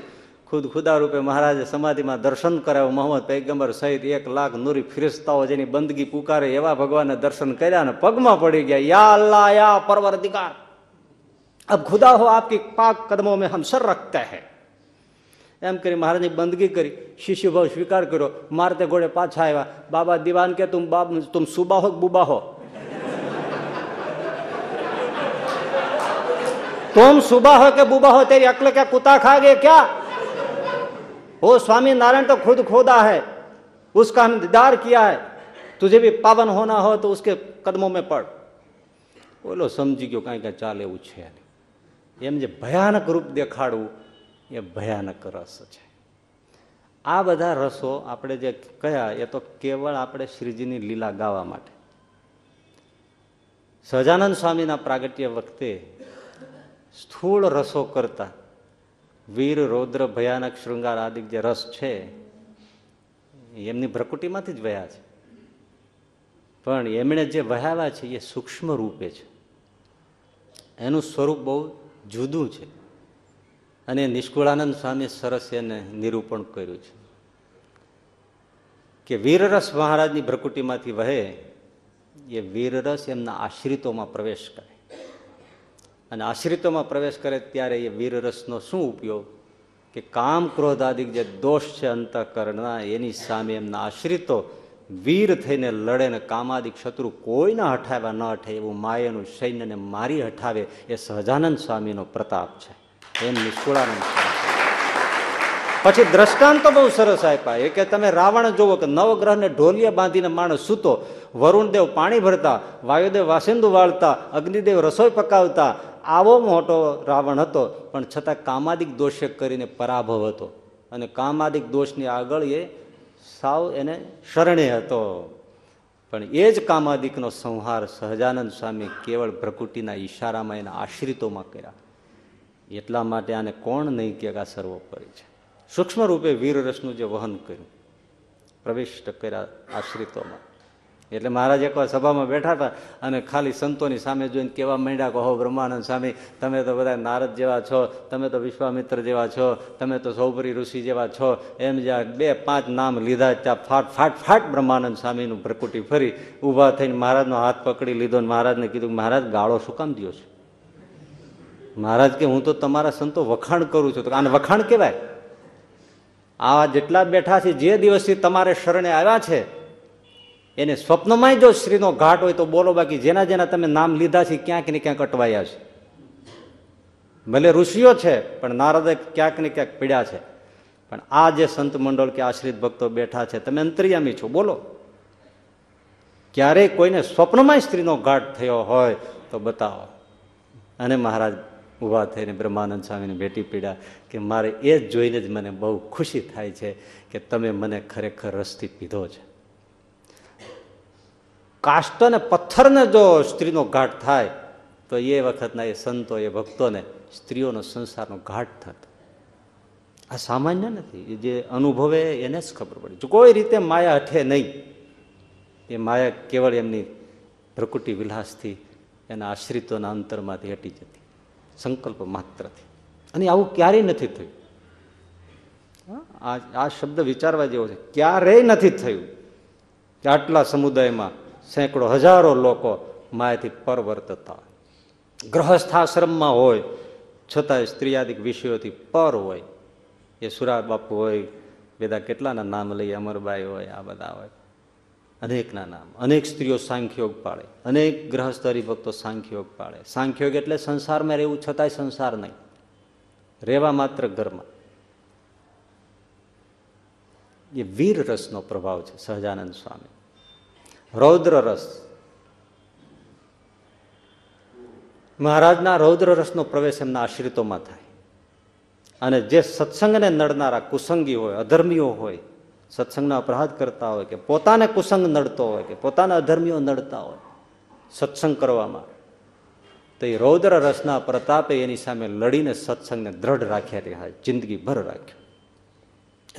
ખુદ ખુદા રૂપે મહારાજે સમાધિમાં દર્શન કરાવ્યું. મોહમ્મદ પૈગંબર સહિત એક લાખ નૂરી ફિરિસ્તાઓ જેની બંદગી પુકારે એવા ભગવાનને દર્શન કર્યા ને પગમાં પડી ગયા. યા અલ્લાહ, યા પરવરદિગાર. અબ ખુદા હો, આપકી પાક કદમો મેં હમ સર રખતા હૈ. એમ કરી મહારાજની બંદગી કરી. શિષ્યભાવ સ્વીકાર કર્યો. મારે તે ઘોડે પાછા આવ્યા. બાબા દિવાન કે તું બાપ તું સુબાહો બુબા હો? तुम सुबह हो के बुबा हो तेरी अक्ल क्या कुत्ता खा गए क्या वो स्वामी नारायण तो खुद खोदा है उसका हम दीदार किया है तुझे भी पावन होना हो तो उसके कदमों में पड़ બોલો સમજી ગયો કાંઈ કાંઈ ચાલે એવું છે એમ જે ભયાનક રૂપ દેખાડવું એ ભયાનક રસ છે આ બધા રસો આપણે જે કયા એ તો કેવળ આપણે શ્રીજીની લીલા ગાવા માટે સહજાનંદ સ્વામીના પ્રાગટ્ય વખતે સ્થૂળ રસો કરતા. વીર, રૌદ્ર, ભયાનક, શૃંગાર આદિ જે રસ છે એમની ભ્રકુટીમાંથી જ વયા છે. પણ એમણે જે વહાવ્યા છે, એ સૂક્ષ્મ રૂપે છે. એનું સ્વરૂપ બહુ જુદું છે. અને નિષ્કુળાનંદ સ્વામી સરસ એને નિરૂપણ કર્યું છે. કે વીરરસ મહારાજની ભ્રકુટીમાંથી વહે, એ વીરરસ એમના આશ્રિતોમાં પ્રવેશ કરે. અને આશ્રિતોમાં પ્રવેશ કરે ત્યારે એ વીરરસનો શું ઉપયોગ? કે કામ ક્રોધ આદિ જે દોષ છે અંતઃકરણના, એની સામે એમના આશ્રિતો વીર થઈને લડે ને કામાદિક શત્રુ કોઈના હઠાવ્યા ન હઠે એવું માયાનું સૈન્યને મારી હઠાવે એ સહજાનંદ સ્વામીનો પ્રતાપ છે. એમ નિષ્કુળાનંદ પછી દ્રષ્ટાંતો બહુ સરસ આપ્યા. એ કે તમે રાવણ જોવો કે નવગ્રહને ઢોલિયા બાંધીને માણસ સૂતો, વરુણદેવ પાણી ભરતા, વાયુદેવ વાસિંદુ વાળતા, અગ્નિદેવ રસોઈ પકાવતા આવો મોટો રાવણ હતો, પણ છતાં કામાદિક દોષે કરીને પરાભવ હતો. અને કામાદિક દોષની આગળ એ સાવ એને શરણે હતો. પણ એ જ કામાદિકનો સંહાર સહજાનંદ સ્વામી કેવળ પ્રકૃતિના ઈશારામાં એના આશ્રિતોમાં કર્યા. એટલા માટે આને કોણ નહીં કે આ સર્વોપરી છે? સૂક્ષ્મ રૂપે વીરરસનું જે વહન કર્યું, પ્રવિષ્ટ કર્યા આશ્રિતોમાં. એટલે મહારાજ એકવાર સભામાં બેઠા હતા અને ખાલી સંતોની સામે જોઈને કેવા માંડ્યા કહો બ્રહ્માનંદ સ્વામી, તમે તો બધા નારદ જેવા છો, તમે તો વિશ્વામિત્ર જેવા છો, તમે તો સૌપરી ઋષિ જેવા છો. એમ જ્યાં બે પાંચ નામ લીધા ત્યાં ફાટ ફાટ ફાટ બ્રહ્માનંદ સ્વામીનું પ્રકૃતિ ફરી ઊભા થઈને મહારાજનો હાથ પકડી લીધો અને મહારાજને કીધું મહારાજ, ગાળો શું કામ દો છો? મહારાજ કે, હું તો તમારા સંતો વખાણ કરું છું. તો આને વખાણ કહેવાય? આ જેટલા બેઠા છે, જે દિવસથી તમારે શરણે આવ્યા છે એને સ્વપ્નમાંય જો શ્રીનો ઘાટ હોય તો બોલો બાકી જેના જેના તમે નામ લીધા છે ક્યાંક ને ક્યાંક અટવાયા છે. ભલે ઋષિઓ છે, પણ નારદ ક્યાંક ને ક્યાંક પીડ્યા છે. પણ આ જે સંત મંડળ કે આશ્રિત ભક્તો બેઠા છે, તમે અંતરિયામી છો, બોલો. ક્યારેય કોઈને સ્વપ્નમાં સ્ત્રીનો ઘાટ થયો હોય તો બતાવો. અને મહારાજ ઊભા થઈને બ્રહ્માનંદ સ્વામીને ભેટી પીડ્યા કે મારે એ જ જોઈને જ મને બહુ ખુશી થાય છે કે તમે મને ખરેખર રસથી પીધો છે. કાષ્ટ અને પથ્થરને જો સ્ત્રીનો ઘાટ થાય, તો એ વખતના એ સંતો, એ ભક્તોને સ્ત્રીઓનો સંસારનો ઘાટ થતો. આ સામાન્ય નથી. જે અનુભવે એને જ ખબર પડે. કોઈ રીતે માયા હઠે નહીં, એ માયા કેવળ એમની પ્રકૃતિ વિલાસથી એના આશ્રિતોના અંતરમાંથી હટી જતી. સંકલ્પ માત્રથી. અને આવું ક્યારેય નથી થયું. આ શબ્દ વિચારવા જેવો છે. ક્યારેય નથી થયું. કે આટલા સમુદાયમાં સેંકડો હજારો લોકો માયાથી પરવર્તતા ગ્રહસ્થાશ્રમમાં હોય, છતાંય સ્ત્રીયાદિક વિષયોથી પર હોય. એ સુરા બાપુ હોય બધા કેટલાના નામ લઈએ, અમરબાઈ હોય, આ બધા હોય. અનેકના નામ. અનેક સ્ત્રીઓ સાંખ્યોગ પાડે. અનેક ગ્રહસ્થ હરિભક્તો સાંખ્યોગ પાડે. સાંખ્યોગ એટલે સંસારમાં રહેવું, છતાંય સંસાર નહીં. રહેવા માત્ર ઘરમાં. એ વીર રસનો પ્રભાવ છે, સહજાનંદ સ્વામી. રૌદ્ર રસ મહારાજના રૌદ્ર રસનો પ્રવેશ એમના આશ્રિતોમાં થાય. અને જે સત્સંગને નડનારા કુસંગી હોય, અધર્મીઓ હોય, સત્સંગના અપરાધ કરતા હોય કે પોતાને કુસંગ નડતો હોય કે પોતાના અધર્મીઓ નડતા હોય, સત્સંગ કરવામાં, તો એ રૌદ્ર રસના પ્રતાપે એની સામે લડીને સત્સંગને દ્રઢ રાખ્યા રહ્યા જિંદગી ભર રાખ્યો.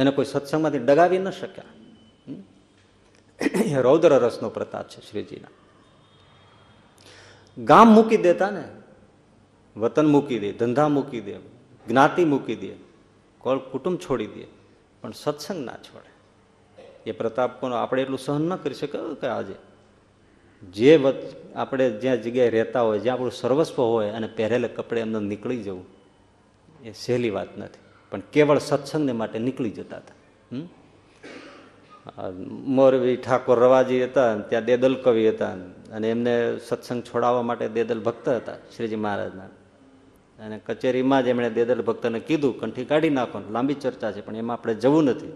એને કોઈ સત્સંગમાંથી ડગાવી ન શક્યા. એ રૌદ્ર રસનો પ્રતાપ છે શ્રીજીના. ગામ મૂકી દેતા ને વતન મૂકી દે, ધંધા મૂકી દે, જ્ઞાતિ મૂકી દે કોલ કુટુંબ છોડી દે, પણ સત્સંગ ના છોડે. એ પ્રતાપ કોનો આપણે એટલું સહન ન કરી શકે કે આજે. જે આપણે જ્યાં જગ્યાએ રહેતા હોય, જ્યાં આપણું સર્વસ્વ હોય અને પહેરેલા કપડે એમને નીકળી જવું, એ સહેલી વાત નથી. પણ કેવળ સત્સંગને માટે નીકળી જતા હતા. મોરબી ઠાકોર રવાજી હતા ત્યાં દેદલ કવિ હતા અને એમને સત્સંગ છોડાવવા માટે દેદલ ભક્ત હતા શ્રીજી મહારાજના. અને કચેરીમાં જ એમણે દેદલ ભક્તને કીધું, કંઠી કાઢી નાખો લાંબી ચર્ચા છે, પણ એમાં આપણે જવું નથી.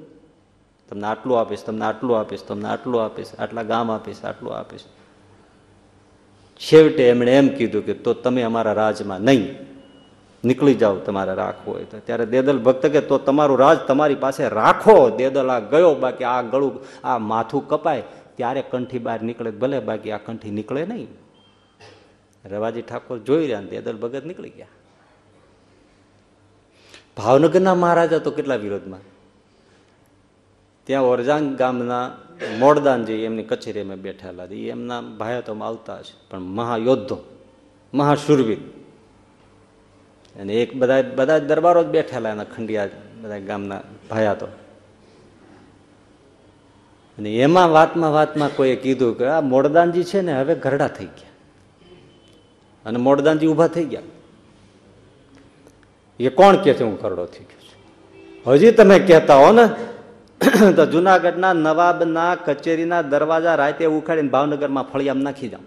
તમને આટલું આપીશ, તમને આટલું આપીશ, તમને આટલું આપીશ, આટલા ગામ આપીશ, આટલું આપીશ. છેવટે એમણે એમ કીધું કે, તો તમે અમારા રાજમાં નહીં. નીકળી જાઓ તમારે રાખવું હોય તો. ત્યારે દેદલ ભક્ત કે, તો તમારું રાજ તમારી પાસે રાખો. દેદલ આ ગયો, બાકી આ ગળું, આ માથું કપાય, ત્યારે કંઠી બહાર નીકળે. ભલે બાકી આ કંઠી નીકળે નહીં. રવાજી ઠાકોર જોઈ રહ્યા દેદલ ભગત નીકળી ગયા. ભાવનગરના મહારાજા તો કેટલા વિરોધમાં? ત્યાં ઓરજાંગ ગામના મોડદાનજી એમની કચેરીમાં બેઠેલા એમના ભાયતોમાં આવતા છે, પણ મહાયોદ્ધો, મહાશુરવીર. અને એક બધા બધા દરબારો જ બેઠેલા એના ખંડિયા બધા ગામના ભાયા તો. અને એમાં વાતમાં વાતમાં કોઈએ કીધું કે આ મોડદાનજી છે ને હવે ઘરડા થઈ ગયા. અને મોડદાનજી ઊભા થઈ ગયા. એ કોણ કે છે? હું ઘરડો થઈ ગયો છું. હજી તમે કહેતા હો ને, તો જુનાગઢના નવાબના કચેરીના દરવાજા રાતે ઉખાડીને ભાવનગરમાં ફળિયામ નાખી જાઉં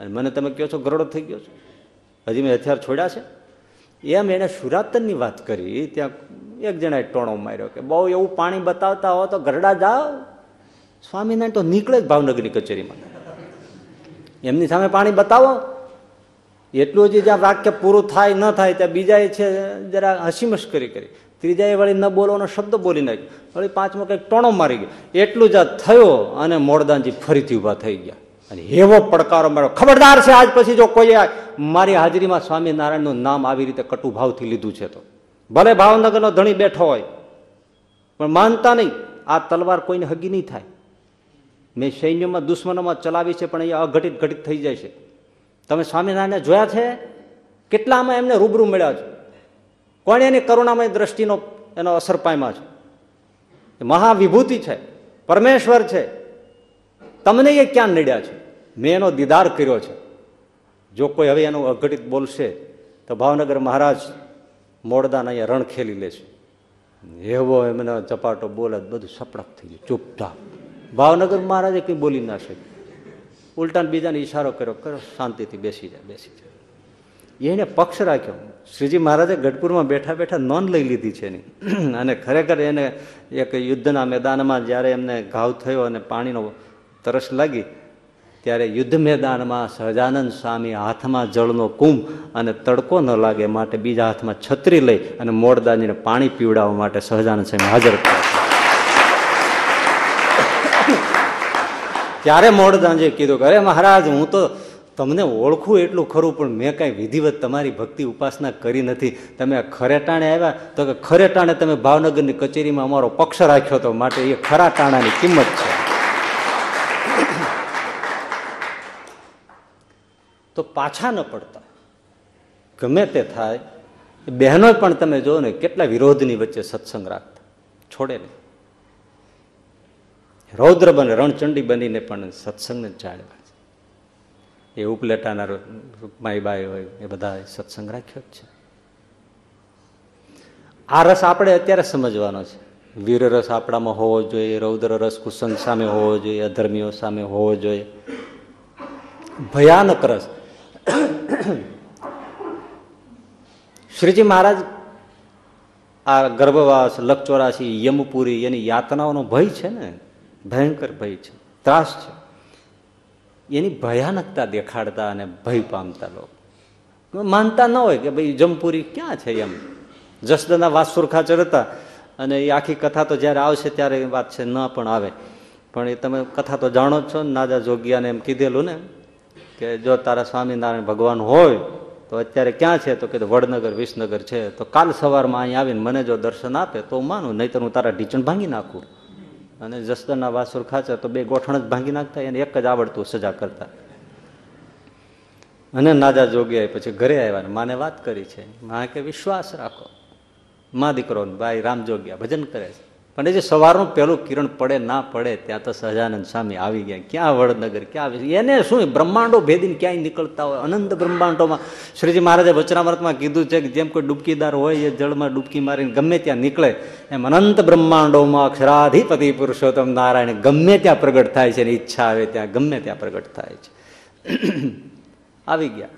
અને મને તમે કહો છો ઘરડો થઈ ગયો છો? હજી મેં હથિયાર છોડ્યા છે. એમ એને સુરાતનની વાત કરી, ત્યાં એક જણાએ ટોણો માર્યો કે, બહુ એવું પાણી બતાવતા હો તો ગરડા જાઓ. સ્વામિનારાયણ તો નીકળે જ ભાવનગરની કચેરીમાં. એમની સામે પાણી બતાવો. એટલું હજી જ્યાં વાક્ય પૂરું થાય, ન થાય, ત્યાં બીજાએ છે જરા હસીમસ કરી ત્રીજાએ વળી ન બોલવાનો શબ્દ બોલી નાખ્યો. વળી પાંચમો કંઈક ટોણો મારી ગયો. એટલું જ થયો અને મોડદાનજી ફરીથી ઊભા થઈ ગયા. અને એવો પડકારો મળ્યો ખબરદાર છે આજ પછી જો કોઈ મારી હાજરીમાં સ્વામિનારાયણનું નામ આવી રીતે કટુભાવથી લીધું છે તો. ભલે ભાવનગરનો ધણી બેઠો હોય, પણ માનતા નહીં, આ તલવાર કોઈને હગી નહીં થાય. મેં સૈન્યમાં, દુશ્મનોમાં ચલાવી છે, પણ એ અઘટિત ઘટિત થઈ જાય છે. તમે સ્વામિનારાયણને જોયા છે? કેટલામાં એમને રૂબરૂ મળ્યા છે? કોણે એની કરુણામય દ્રષ્ટિનો એનો અસર પામ્યા છે? મહાવિભૂતિ છે, પરમેશ્વર છે. તમને એ ક્યાં નડ્યા છે? મેં એનો દીદાર કર્યો છે. જો કોઈ હવે એનું અઘટિત બોલશે, તો ભાવનગર મહારાજ મોડદાન અહીંયા રણ ખેલી લેશે એવો એમને ચપાટો બોલે, બધું સપડક થઈ ગયું, ચૂપચાપ. ભાવનગર મહારાજે કંઈ બોલી ના શકે. ઉલટાને બીજાને ઈશારો કર્યો, કરો, શાંતિથી બેસી જાય બેસી જાય એને પક્ષ રાખ્યો. શ્રીજી મહારાજે ગઢપુરમાં બેઠા બેઠા નોંધ લઈ લીધી છે એની. અને ખરેખર એને એક યુદ્ધના મેદાનમાં જ્યારે એમને ઘાવ થયો અને પાણીનો તરસ લાગી ત્યારે યુદ્ધ મેદાનમાં સહજાનંદ સ્વામી હાથમાં જળનો કુંભ અને તડકો ન લાગે માટે બીજા હાથમાં છત્રી લઈ અને મોડદાજીને પાણી પીવડાવવા માટે સહજાનંદ સ્વામી હાજર ત્યારે મોડદાંજે કીધું કે અરે મહારાજ, હું તો તમને ઓળખું એટલું ખરું, પણ મેં કાંઈ વિધિવત તમારી ભક્તિ ઉપાસના કરી નથી. તમે ખરેટાણે આવ્યા? તો કે ખરેટાણે તમે ભાવનગરની કચેરીમાં અમારો પક્ષ રાખ્યો હતો, માટે એ ખરા ટાણાની કિંમત છે. તો પાછા ન પડતા. ગમે તે થાય બહેનો પણ તમે જો ને, કેટલા વિરોધની વચ્ચે સત્સંગ રાખતા. છોડે નહીં. રૌદ્ર બને, રણચંડી બનીને પણ સત્સંગને જાળવા એ ઉપલેટાના રૂકમાઈબાઈ હોય, એ બધા સત્સંગ રાખ્યો જ છે. આ રસ આપણે અત્યારે સમજવાનો છે. વીર રસ આપણામાં હોવો જોઈએ, રૌદ્ર રસ કુસંગ સામે હોવો જોઈએ, અધર્મીઓ સામે હોવો જોઈએ. ભયાનક રસ. શ્રીજી મહારાજ, આ ગર્ભવાસ લકચોરાસી યમપુરી એની યાતનાઓનો ભય છે ને? ભયંકર ભય છે, ત્રાસ છે. એની ભયાનકતા દેખાડતા અને ભય પામતા લોકો. માનતા ન હોય કે ભાઈ જમપુરી ક્યાં છે એમ? જસદના વાસ ખાચર ચડતા અને એ આખી કથા તો જ્યારે આવશે ત્યારે વાત છે, ન પણ આવે. પણ એ તમે કથા તો જાણો જ છો નાજા જોગિયાને એમ કીધેલું ને. કે જો તારા સ્વામિનારાયણ ભગવાન હોય, તો અત્યારે ક્યાં છે? તો કે વડનગર, વિસનગર છે. તો કાલ સવારમાં અહીં આવીને મને જો દર્શન આપે, તો માનું નહીં તો હું તારા ઢીચણ ભાંગી નાખું. અને જસદરના વાસુર ખાચર તો બે ગોઠણ જ ભાંગી નાખતા, એને એક જ આવડતું સજા કરતા. અને નાજા જોગી પછી ઘરે આવ્યા ને માને વાત કરી છે. માં કે વિશ્વાસ રાખો. માં દીકરો ભાઈ રામ જોગ્યા ભજન કરે છે. પણ એ જે સવારનું પહેલું કિરણ પડે, ના પડે, ત્યાં તો સહજાનંદ સ્વામી આવી ગયા. ક્યાં વડનગર, ક્યાં એને શું, બ્રહ્માંડો ભેદીને ક્યાંય નીકળતા હોય? અનંત બ્રહ્માંડોમાં. શ્રીજી મહારાજે વચનામૃતમાં કીધું છે કે જેમ કોઈ ડૂબકીદાર હોય, એ જળમાં ડૂબકી મારીને ગમે ત્યાં નીકળે, એમ અનંત બ્રહ્માંડોમાં અક્ષરાધિપતિ પુરુષોત્તમ નારાયણ ગમે ત્યાં પ્રગટ થાય છે ઈચ્છા આવે ત્યાં, ગમે ત્યાં પ્રગટ થાય છે. આવી ગયા.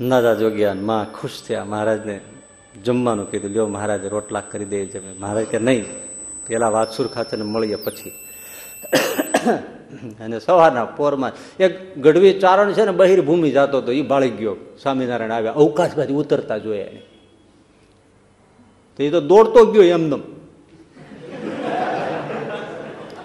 નાદા જોગ્યા માં ખુશ થયા મહારાજને. જમવાનું કીધું, લ્યો મહારાજે રોટલા કરી દે જમે મહારાજ કે, નહીં, પેલા વાતસુર ખાચરને મળીએ પછી. અને સવારના પોરમાં એક ગઢવી ચારણ છે ને બહિર ભૂમિ જતો હતો એ બાળી ગયો. સ્વામિનારાયણ આવ્યા, અવકાશ બાજુ ઉતરતા જોયા એને. તો એ તો દોડતો ગયો એમદમ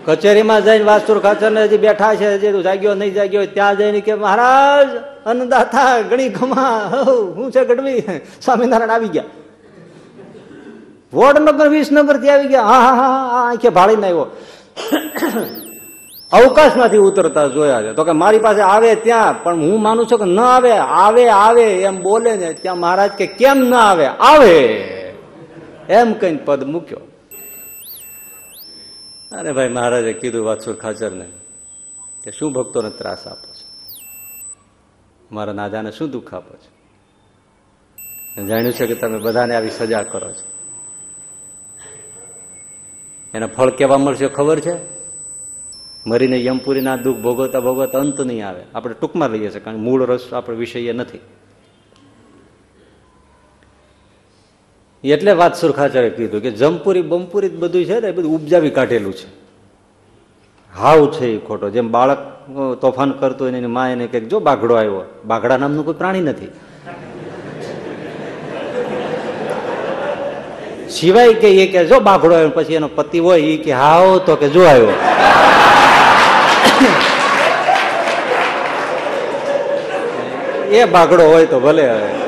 કચેરીમાં જઈને વાસ્તુર ખાચર ને હજી બેઠા છે, હજી જાગ્યો, નહીં જાગ્યો ત્યાં જઈને કે, મહારાજ અન્નદાતા ગણી ખમા હું છે ગઢવી? સ્વામિનારાયણ આવી ગયા. વડનગર વિસનગરથી આવી ગયા. હા હા હા આંખે ભાળીને આવ્યો. અવકાશમાંથી ઉતરતા જોયા છે. તો કે મારી પાસે આવે ત્યાં, પણ હું માનું છું કે ન આવે આવે આવે, એમ બોલે ને ત્યાં મહારાજ કે કેમ ન આવે? આવે. એમ કઈ પદ મૂક્યો. અરે ભાઈ, મહારાજે કીધું વાત્સુર ખાચરને કે શું ભક્તોને ત્રાસ આપો? મારા નાદાને શું દુઃખ આપો છો? જાણ્યું છે કે તમે બધાને આવી સજા કરો છો. એના ફળ કેવા મળશે ખબર છે? મરીને યમપુરીના દુઃખ ભોગવતા ભોગવતા અંત નહીં આવે. આપણે ટૂંકમાં લઈએ છીએ, કારણ મૂળ રસ આપણે વિષય નથી. એટલે વાત સુરખાચાર્ય કીધું કે જમપુરી, બમપુરી બધું છે ને બધું ઉપજાવી કાઢેલું છે. હાવ છે એ ખોટો. જેમ બાળક તોફાન કરતું હોય એની મા એને કંઈક જો બાઘડો આવ્યો. બાઘડા નામનું કોઈ પ્રાણી નથી. સિવાય કે એ કે જો બાઘડો આવ્યો પછી એનો પતિ હોય એ કે હાવ તો કે જો આવ્યો. એ બાઘડો હોય તો ભલે આવે.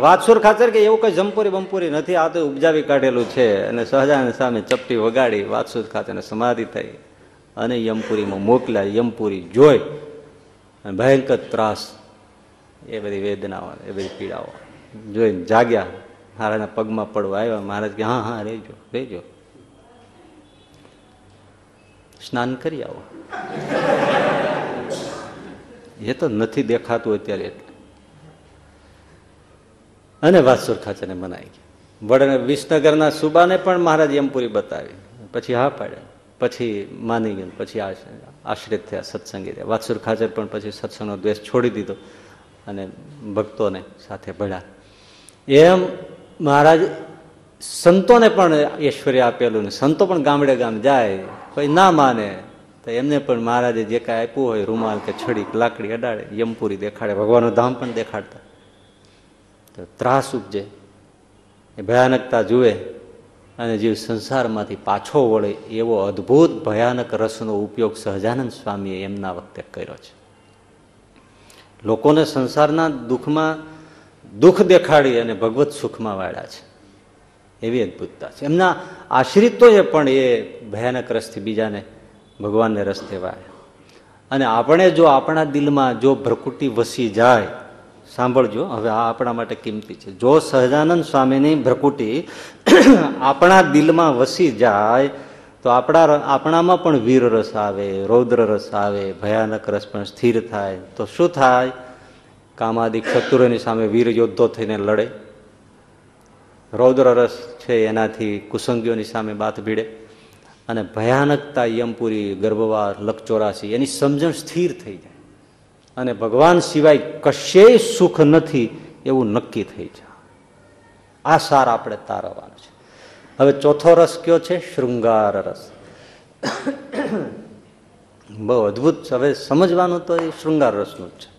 વાતસુર ખાચર કે એવું કઈ જમપુરી બમપુરી નથી, આ તો ઉપજાવી કાઢેલું છે. અને સહજાનંદ સામે ચપટી વગાડી વાતસુર ખાતરને સમાધિ થઈ. અને યમપુરીમાં મોકલ્યા, યમપુરી જોઈ. અને ભયંકર ત્રાસ. એ બધી વેદનાઓ, એ બધી પીડાઓ. જોઈને જાગ્યા. મહારાજના પગમાં પડવા આવ્યા. મહારાજ કે, હા હા રહેજો રહેજો સ્નાન કરી આવો. એ તો નથી દેખાતું અત્યારે. એટલે અને વાસુર ખાચરને મનાઈ ગયા વડને વિસનગરના સુબાને પણ મહારાજ યમપુરી બતાવી. પછી હા પાડ્યા. પછી માની ગયું પછી આશ્રિત થયા, સત્સંગી થયા. વાસુર ખાચર પણ પછી સત્સંગનો દ્વેષ છોડી દીધો અને ભક્તોને સાથે ભળ્યા. એમ મહારાજ સંતોને પણ ઐશ્વર્ય આપેલું ને સંતો પણ ગામડે ગામ જાય, કોઈ ના માને, તો એમને પણ મહારાજે જે કાંઈ આપ્યું હોય, રૂમાલ કે છડી લાકડી અડાડે, યમપુરી દેખાડે, ભગવાનનું ધામ પણ દેખાડતા. ત્રાસ ઉપજે. એ ભયાનકતા જુએ અને જીવ સંસારમાંથી પાછો વળે એવો અદ્ભુત ભયાનક રસનો ઉપયોગ સહજાનંદ સ્વામીએ એમના વખતે કર્યો છે. લોકોને સંસારના દુઃખમાં દુઃખ દેખાડી અને ભગવત સુખમાં વાળ્યા છે. એવી અદભુતતા છે. એમના આશ્રિતોએ પણ એ ભયાનક રસથી બીજાને ભગવાનને રસ્તે વાળ્યા અને આપણે જો આપણા દિલમાં જો ભ્રકુટી વસી જાય સાંભળજો, હવે આ આપણા માટે કિંમતી છે. જો સહજાનંદ સ્વામીની ભ્રકુટી આપણા દિલમાં વસી જાય, તો આપણા આપણામાં પણ વીર રસ આવે, રૌદ્ર રસ આવે, ભયાનક રસ પણ સ્થિર થાય. તો શું થાય? કામાદિક શત્રુની સામે વીર યોદ્ધો થઈને લડે. રૌદ્ર રસ છે એનાથી કુસંગીઓની સામે બાથ ભીડે. અને ભયાનકતા યમપુરી, ગર્ભવાર લકચોરાસી એની સમજણ સ્થિર થઈ જાય. અને ભગવાન સિવાય કશેય સુખ નથી એવું નક્કી થઈ જાય. આ સાર આપણે તારવવાનો છે. હવે ચોથો રસ કયો છે? શૃંગાર રસ. બહુ અદભુત હવે સમજવાનું તો એ શૃંગાર રસનું જ છે.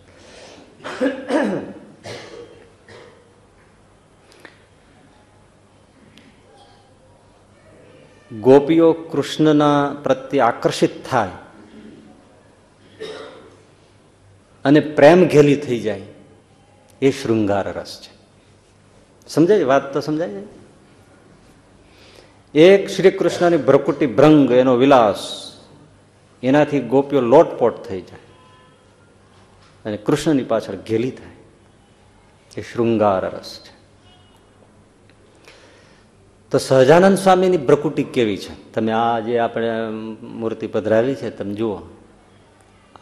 ગોપીઓ કૃષ્ણના પ્રત્યે આકર્ષિત થાય. અને પ્રેમ ઘેલી થઈ જાય, એ શૃંગાર રસ છે. સમજાય? વાત તો સમજાય એક શ્રી કૃષ્ણની ભ્રકુટી ભ્રંગ, એનો વિલાસ, એનાથી ગોપીઓ લોટપોટ થઈ જાય. અને કૃષ્ણની પાછળ ઘેલી થાય. એ શૃંગાર રસ છે. તો સહજાનંદ સ્વામીની ભ્રકુટી કેવી છે? તમે આ જે આપણે મૂર્તિ પધરાવી છે, તમે જુઓ.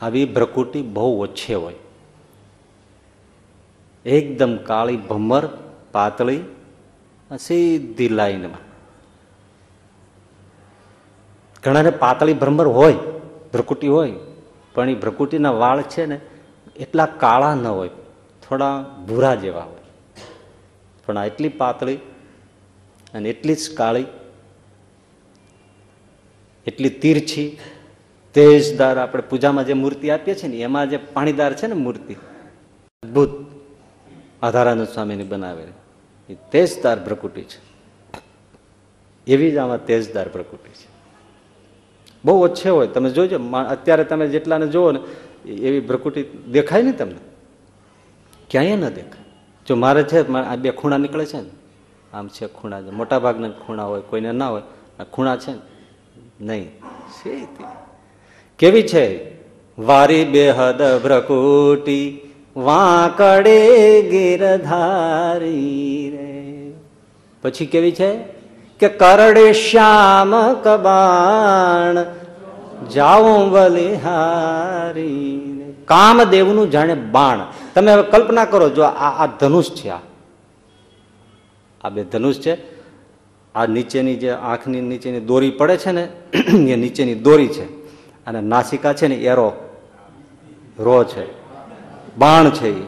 આવી ભ્રકુટી બહુ ઓછી હોય. એકદમ કાળી ભમર, પાતળી સીધી લાઈનમાં. ઘણાને પાતળી ભ્રમર હોય ભ્રકુટી હોય, પણ એ ભ્રકુટીના વાળ છે ને, એટલા કાળા ન હોય, થોડા ભૂરા જેવા હોય. પણ આ એટલી પાતળી અને એટલી જ કાળી, એટલી તીરછી તેજદાર આપણે પૂજામાં જે મૂર્તિ આપીએ છીએ ને, એમાં જે પાણીદાર છે ને મૂર્તિ, અદભુત આધારાનંદ સ્વામીની બનાવેલી. એ તેજદાર ભ્રકુટી છે. એવી જ આમાં તેજદાર પ્રકૃતિ છે. બહુ ઓછે હોય. તમે જોજો અત્યારે તમે જેટલાને જુઓ ને, એવી પ્રકૃતિ દેખાય ને તમને? ક્યાંય ન દેખાય. જો મારે છે આ બે ખૂણા નીકળે છે ને, આમ છે ખૂણા મોટાભાગના મોટા ભાગના ખૂણા હોય, કોઈને ના હોય, આ ખૂણા છે ને, નહીં. કેવી છે? વારી બેહદ ભ્રકુટી, વાંકડે ગિરધારી રે. પછી કેવી છે? કે કરડે શ્યામ કબાણ જાઓ બલિહારી કામદેવનું જાણે બાણ. તમે હવે કલ્પના કરો, જો આ આ ધનુષ છે આ. આ બે ધનુષ છે. આ નીચેની જે આંખની નીચેની દોરી પડે છે ને, એ નીચેની દોરી છે. અને નાસિકા છે ને, એરો. રો છે. બાણ છે એ.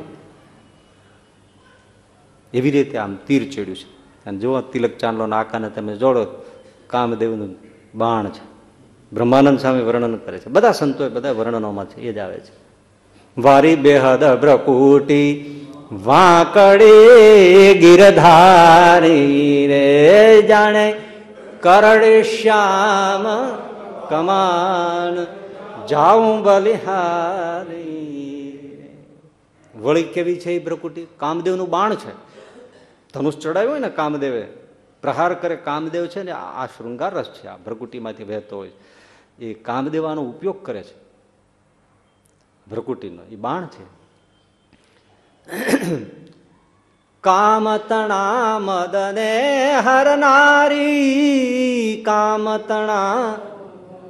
એવી રીતે આમ તીર ચડ્યું છે. અને જુઓ તિલક ચાંદલો આકાને તમે જોડો, કામદેવનું બાણ છે. બ્રહ્માનંદ સ્વામી વર્ણન કરે છે. બધા સંતો બધા વર્ણનોમાં છે, એ જ આવે છે. વારી બેહદ ભ્રકુટી વાંકડે ગિરધારી રે જાણે કરડે શ્યામ કમાન જાઉં બલિહારી. વળી કેવી છે એ ભ્રકુટી કામદેવનું બાણ છે. ધનુષ ચડાવ્યું હોય ને કામદેવે, પ્રહાર કરે, કામદેવ છે ને, આ શૃંગાર રસ છે, આ ભ્રકુટીમાંથી વહેતો હોય એ કામદેવાનો ઉપયોગ કરે છે. ભ્રકુટીનો એ બાણ છે. કામતણા મદને હરનારી કામતણા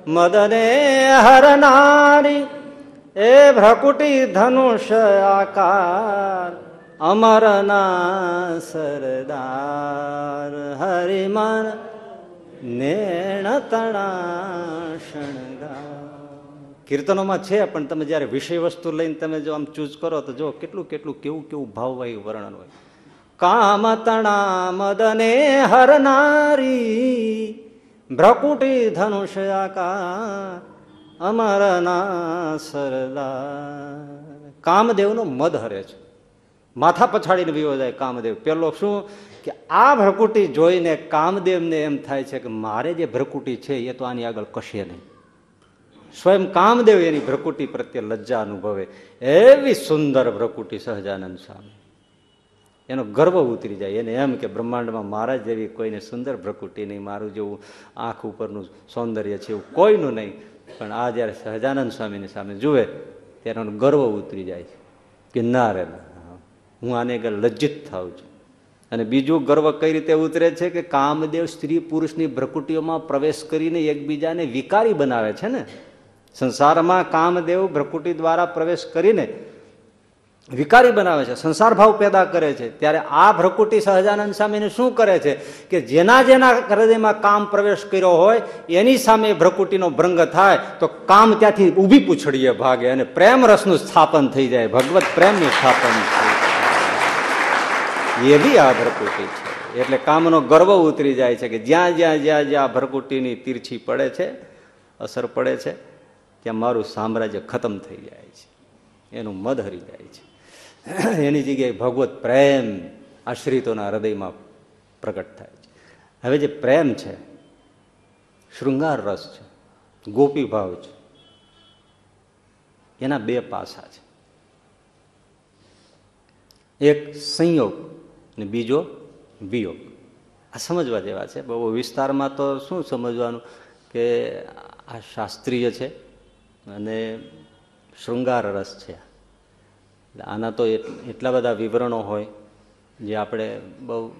મદને હરનારી એ ભ્રકુટી ધનુષ આકાર અમરના સરદાર હરિમન નેણ તણા કીર્તનોમાં છે, પણ તમે જ્યારે વિષય વસ્તુ લઈને તમે જો આમ ચૂઝ કરો, તો જો કેટલું કેટલું કેવું કેવું ભાવવાહી વર્ણન હોય. કામ તણા મદને હરનારી ભ્રકુટી ધનુષયાકા અમરના સરદાર કામદેવનો મદ હરે છે માથા પછાડીને વિવો જાય કામદેવ પેલો શું કે આ ભ્રકુટી જોઈને કામદેવને એમ થાય છે કે મારે જે ભ્રકુટી છે એ તો આની આગળ કશે નહીં. સ્વયં કામદેવ એની ભ્રકુટી પ્રત્યે લજ્જા અનુભવે. એવી સુંદર ભ્રકુટી સહજાનંદ સ્વામી. એનો ગર્વ ઉતરી જાય. એને એમ કે બ્રહ્માંડમાં મારા જેવી કોઈને સુંદર ભ્રકુટી નહીં, મારું જેવું આંખ ઉપરનું સૌંદર્ય છે એવું કોઈનું નહીં. પણ આ જ્યારે સહજાનંદ સ્વામીની સામે જુએ, ત્યારે એનો ગર્વ ઉતરી જાય છે કે ના રે હું આને આગળ લજ્જિત થાઉં છું. અને બીજું ગર્વ કઈ રીતે ઉતરે છે કે કામદેવ સ્ત્રી પુરુષની ભ્રકુટીઓમાં પ્રવેશ કરીને એકબીજાને વિકારી બનાવે છે ને? સંસારમાં કામદેવ ભ્રકુટી દ્વારા પ્રવેશ કરીને વિકારી બનાવે છે, સંસાર ભાવ પેદા કરે છે. ત્યારે આ ભ્રકુટી સહજાનંદ સામેને શું કરે છે કે જેના જેના હૃદયમાં કામ પ્રવેશ કર્યો હોય, એની સામે ભ્રકુટીનો ભ્રંગ થાય, તો કામ ત્યાંથી ઊભી પૂછડીએ ભાગે અને પ્રેમ રસનું સ્થાપન થઈ જાય. ભગવત પ્રેમનું સ્થાપન થઈ જાય. એવી આ ભ્રકુટી છે. એટલે કામનો ગર્વ ઉતરી જાય છે કે જ્યાં જ્યાં જ્યાં જ્યાં ભ્રકુટીની તીરછી પડે છે, અસર પડે છે, ત્યાં મારું સામ્રાજ્ય ખતમ થઈ જાય છે. એનું મદ હરી જાય છે. એની જગ્યાએ ભગવત પ્રેમ આશ્રિતોના હૃદયમાં પ્રગટ થાય છે. હવે જે પ્રેમ છે, શૃંગાર રસ છે, ગોપી ભાવ છે, એના બે પાસા છે. એક સંયોગ અને બીજો વિયોગ. આ સમજવા જેવા છે. બહુ વિસ્તારમાં તો શું સમજવાનું કે આ શાસ્ત્રીય છે અને શૃંગાર રસ છે આના તો એટલા બધા વિવરણો હોય, જે આપણે બહુ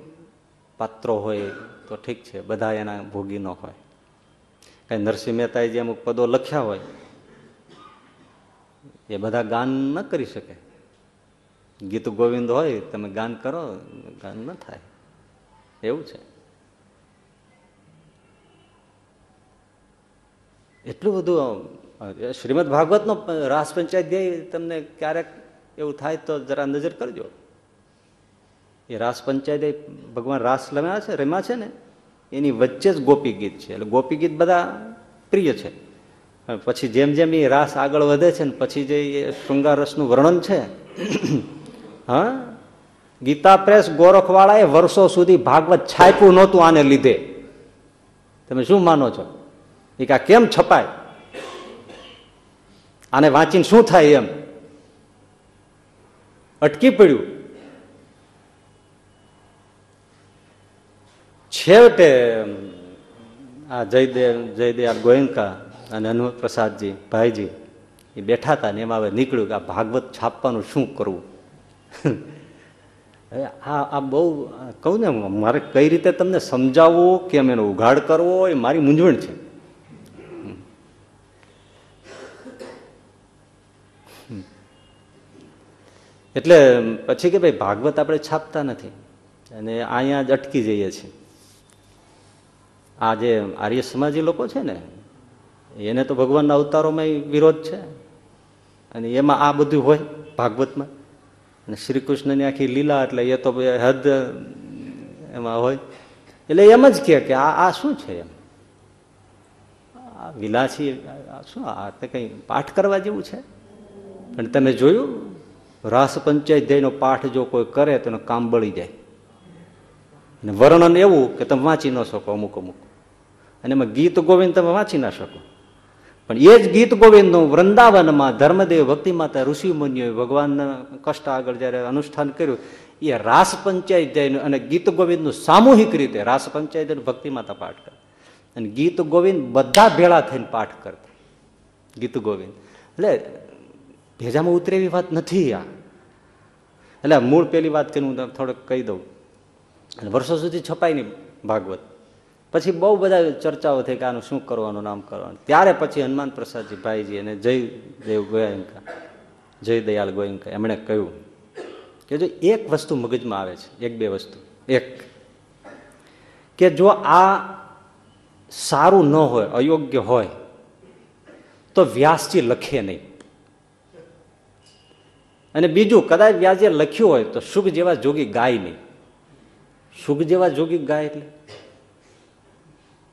પાત્રો હોય તો ઠીક છે, બધા એના ભોગી ન હોય. કાંઈ નરસિંહ મહેતાએ જે અમુક પદો લખ્યા હોય, એ બધા ગાન ન કરી શકે. ગીત ગોવિંદ હોય, તમે ગાન કરો, ગાન ન થાય. એવું છે. એટલું બધું શ્રીમદ ભાગવતનો રાસ પંચાયત તમને ક્યારેક એવું થાય તો જરા નજર કરજો. એ રાસ પંચાયતે ભગવાન રાસ રમ્યા છે રમ્યા છે ને, એની વચ્ચે જ ગોપી ગીત છે. એટલે ગોપી ગીત બધા પ્રિય છે. પછી જેમ જેમ એ રાસ આગળ વધે છે ને, પછી જે શૃંગાર રસનું વર્ણન છે, હા? ગીતા પ્રેસ ગોરખવાળાએ વર્ષો સુધી ભાગવત છાપ્યું નહોતું આને લીધે. તમે શું માનો છો? એ કે કેમ છપાય? આને વાંચીને શું થાય એમ? અટકી પડ્યું. છેવટે, આ જયદેવ જયદેવ ગોયંકા અને હનુમત પ્રસાદજી, ભાઈજી, એ બેઠા હતા ને એમાં હવે નીકળ્યું કે આ ભાગવત છાપવાનું શું કરવું? આ આ બહુ કહું ને, મારે કઈ રીતે તમને સમજાવવું, કેમ એનો ઉઘાડ કરવો, એ મારી મૂંઝવણ છે. એટલે પછી કે ભાઈ ભાગવત આપણે છાપતા નથી. અને અહીંયા જ અટકી જઈએ છીએ. આ જે આર્ય સમાજી લોકો છે ને, એને તો ભગવાનના અવતારોમાં વિરોધ છે. અને એમાં આ બધું હોય ભાગવતમાં. અને શ્રી કૃષ્ણની આખી લીલા એટલે એ તો હદ એમાં હોય. એટલે એમ જ કહે કે આ આ શું છે એમ? આ વિલાસી શું આ કંઈ પાઠ કરવા જેવું છે? પણ તમે જોયું? રાસ પંચાયત ધ્યેયનો પાઠ જો કોઈ કરે તો કામ બળી જાય. અને વર્ણન એવું કે તમે વાંચી ન શકો અમુક અમુક. અને એમાં ગીત ગોવિંદ તમે વાંચી ના શકો. પણ એ જ ગીત ગોવિંદનું વૃંદાવનમાં ધર્મદેવ ભક્તિ માતા ઋષિ ભગવાનના કષ્ટ આગળ જ્યારે અનુષ્ઠાન કર્યું, એ રાસ પંચાયત અને ગીત ગોવિંદનું સામૂહિક રીતે રાસ પંચાયત ભક્તિ માતા પાઠ કરે. અને ગીત ગોવિંદ બધા ભેળા થઈને પાઠ કરતા. ગીત ગોવિંદ. એટલે ભેજામાં ઉતરે એવી વાત નથી આ. એટલે મૂળ પેલી વાત કરીને હું થોડોક કહી દઉં. અને વર્ષો સુધી છપાય નહીં ભાગવત. પછી બહુ બધા ચર્ચાઓ થઈ કે આનું શું કરવાનું નામ કરવાનું. ત્યારે પછી હનુમાન પ્રસાદજી ભાઈજી અને જય દેવ ગોયંકા, જય દયાલ ગોયંકા એમણે કહ્યું કે જો એક વસ્તુ મગજમાં આવે છે, એક બે વસ્તુ. એક, કે જો આ સારું ન હોય, અયોગ્ય હોય, તો વ્યાસજી લખે નહીં. અને બીજું, કદાચ વ્યાજે લખ્યું હોય તો સુખ જેવા જોગી ગાય નહીં. સુખ જેવા જોગી ગાય એટલે?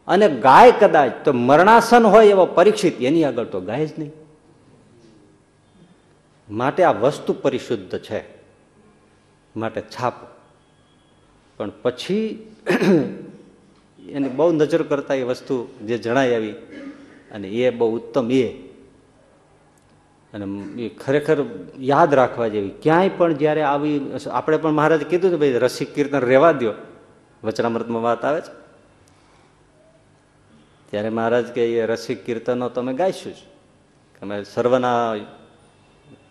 અને ગાય કદાચ તો મરણાસન હોય એવો પરીક્ષિત, એની આગળ તો ગાય જ નહીં. માટે આ વસ્તુ પરિશુદ્ધ છે. માટે છાપ. પણ પછી એની બહુ નજર કરતા એ વસ્તુ જે જણાય આવી, અને એ બહુ ઉત્તમ એ. અને એ ખરેખર યાદ રાખવા જેવી. ક્યાંય પણ જ્યારે આવી, આપણે પણ મહારાજ કીધું કે ભાઈ રસિક કીર્તન રહેવા દો વચનામૃતમાં વાત આવે છે. ત્યારે મહારાજ કે, એ રસિક કીર્તનો તમે ગાઈશું જ. તમે સર્વના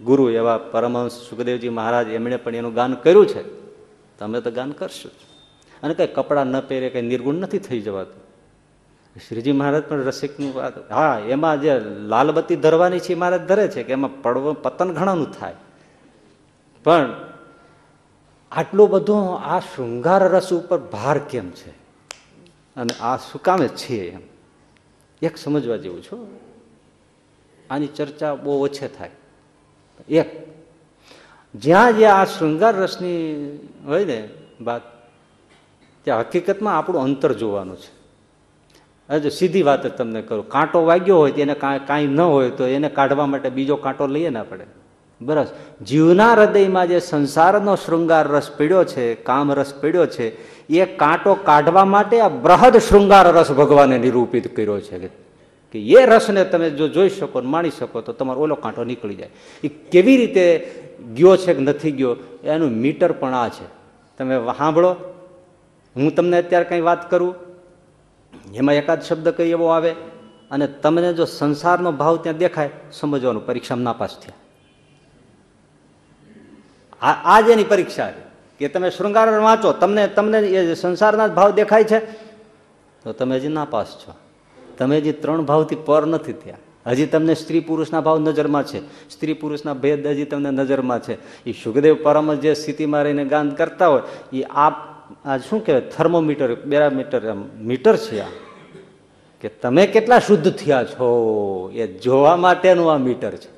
ગુરુ એવા પરમહંસ સુખદેવજી મહારાજ એમણે પણ એનું ગાન કર્યું છે. તમે તો ગાન કરશો જ. અને કંઈ કપડાં ન પહેરે, કંઈ નિર્ગુણ નથી થઈ જવાતું. શ્રીજી મહારાજ પણ રસિકનું વાત હા, એમાં જે લાલબત્તી ધરવાની છે મહારાજ ધરે છે કે એમાં પડવો પતન ઘણાનું થાય. પણ આટલો બધો આ શૃંગાર રસ ઉપર ભાર કેમ છે? અને આ શું કામે છે એમ? એક સમજવા જેવું છું આની ચર્ચા બહુ ઓછે થાય. એક, જ્યાં જ્યાં આ શૃંગાર રસની હોય ને વાત, ત્યાં હકીકતમાં આપણું અંતર જોવાનું છે. હજુ સીધી વાત જ તમને કરું. કાંટો વાગ્યો હોય તેને કાંઈ ન હોય તો એને કાઢવા માટે બીજો કાંટો લઈએ ના પડે. બરસ જીવના હૃદયમાં જે સંસારનો શૃંગાર રસ પીડ્યો છે, કામ રસ પીડ્યો છે, એ કાંટો કાઢવા માટે આ બૃહદ શૃંગાર રસ ભગવાને નિરૂપિત કર્યો છે. કે એ રસને તમે જો જોઈ શકો માણી શકો તો તમારો ઓલો કાંટો નીકળી જાય. એ કેવી રીતે ગયો છે કે નથી ગયો, એનું મીટર પણ આ છે. તમે સાંભળો. હું તમને અત્યારે કંઈ વાત કરું? એમાં એકાદ શબ્દ કઈ એવો આવે? અને તમને જો સંસારનો ભાવ ત્યાં દેખાય, સમજવાનું, પરીક્ષામાં નાપાસ થયા. આ જ એની પરીક્ષા કે તમે શૃંગાર વાંચો, તમને તમને એ સંસારના ભાવ દેખાય છે, તો તમે હજી નાપાસ છો. તમે હજી ત્રણ ભાવથી પર નથી થયા. હજી તમને સ્ત્રી પુરુષના ભાવ નજરમાં છે. સ્ત્રી પુરુષના ભેદ હજી તમને નજરમાં છે. એ સુખદેવ પરમ જે સ્થિતિમાં રહીને ગાન કરતા હોય એ આ આ શું કહેવાય? થર્મોમીટર, બેરામીટર મીટર છે આ. કે તમે કેટલા શુદ્ધ થયા છો એ જોવા માટેનું આ મીટર છે.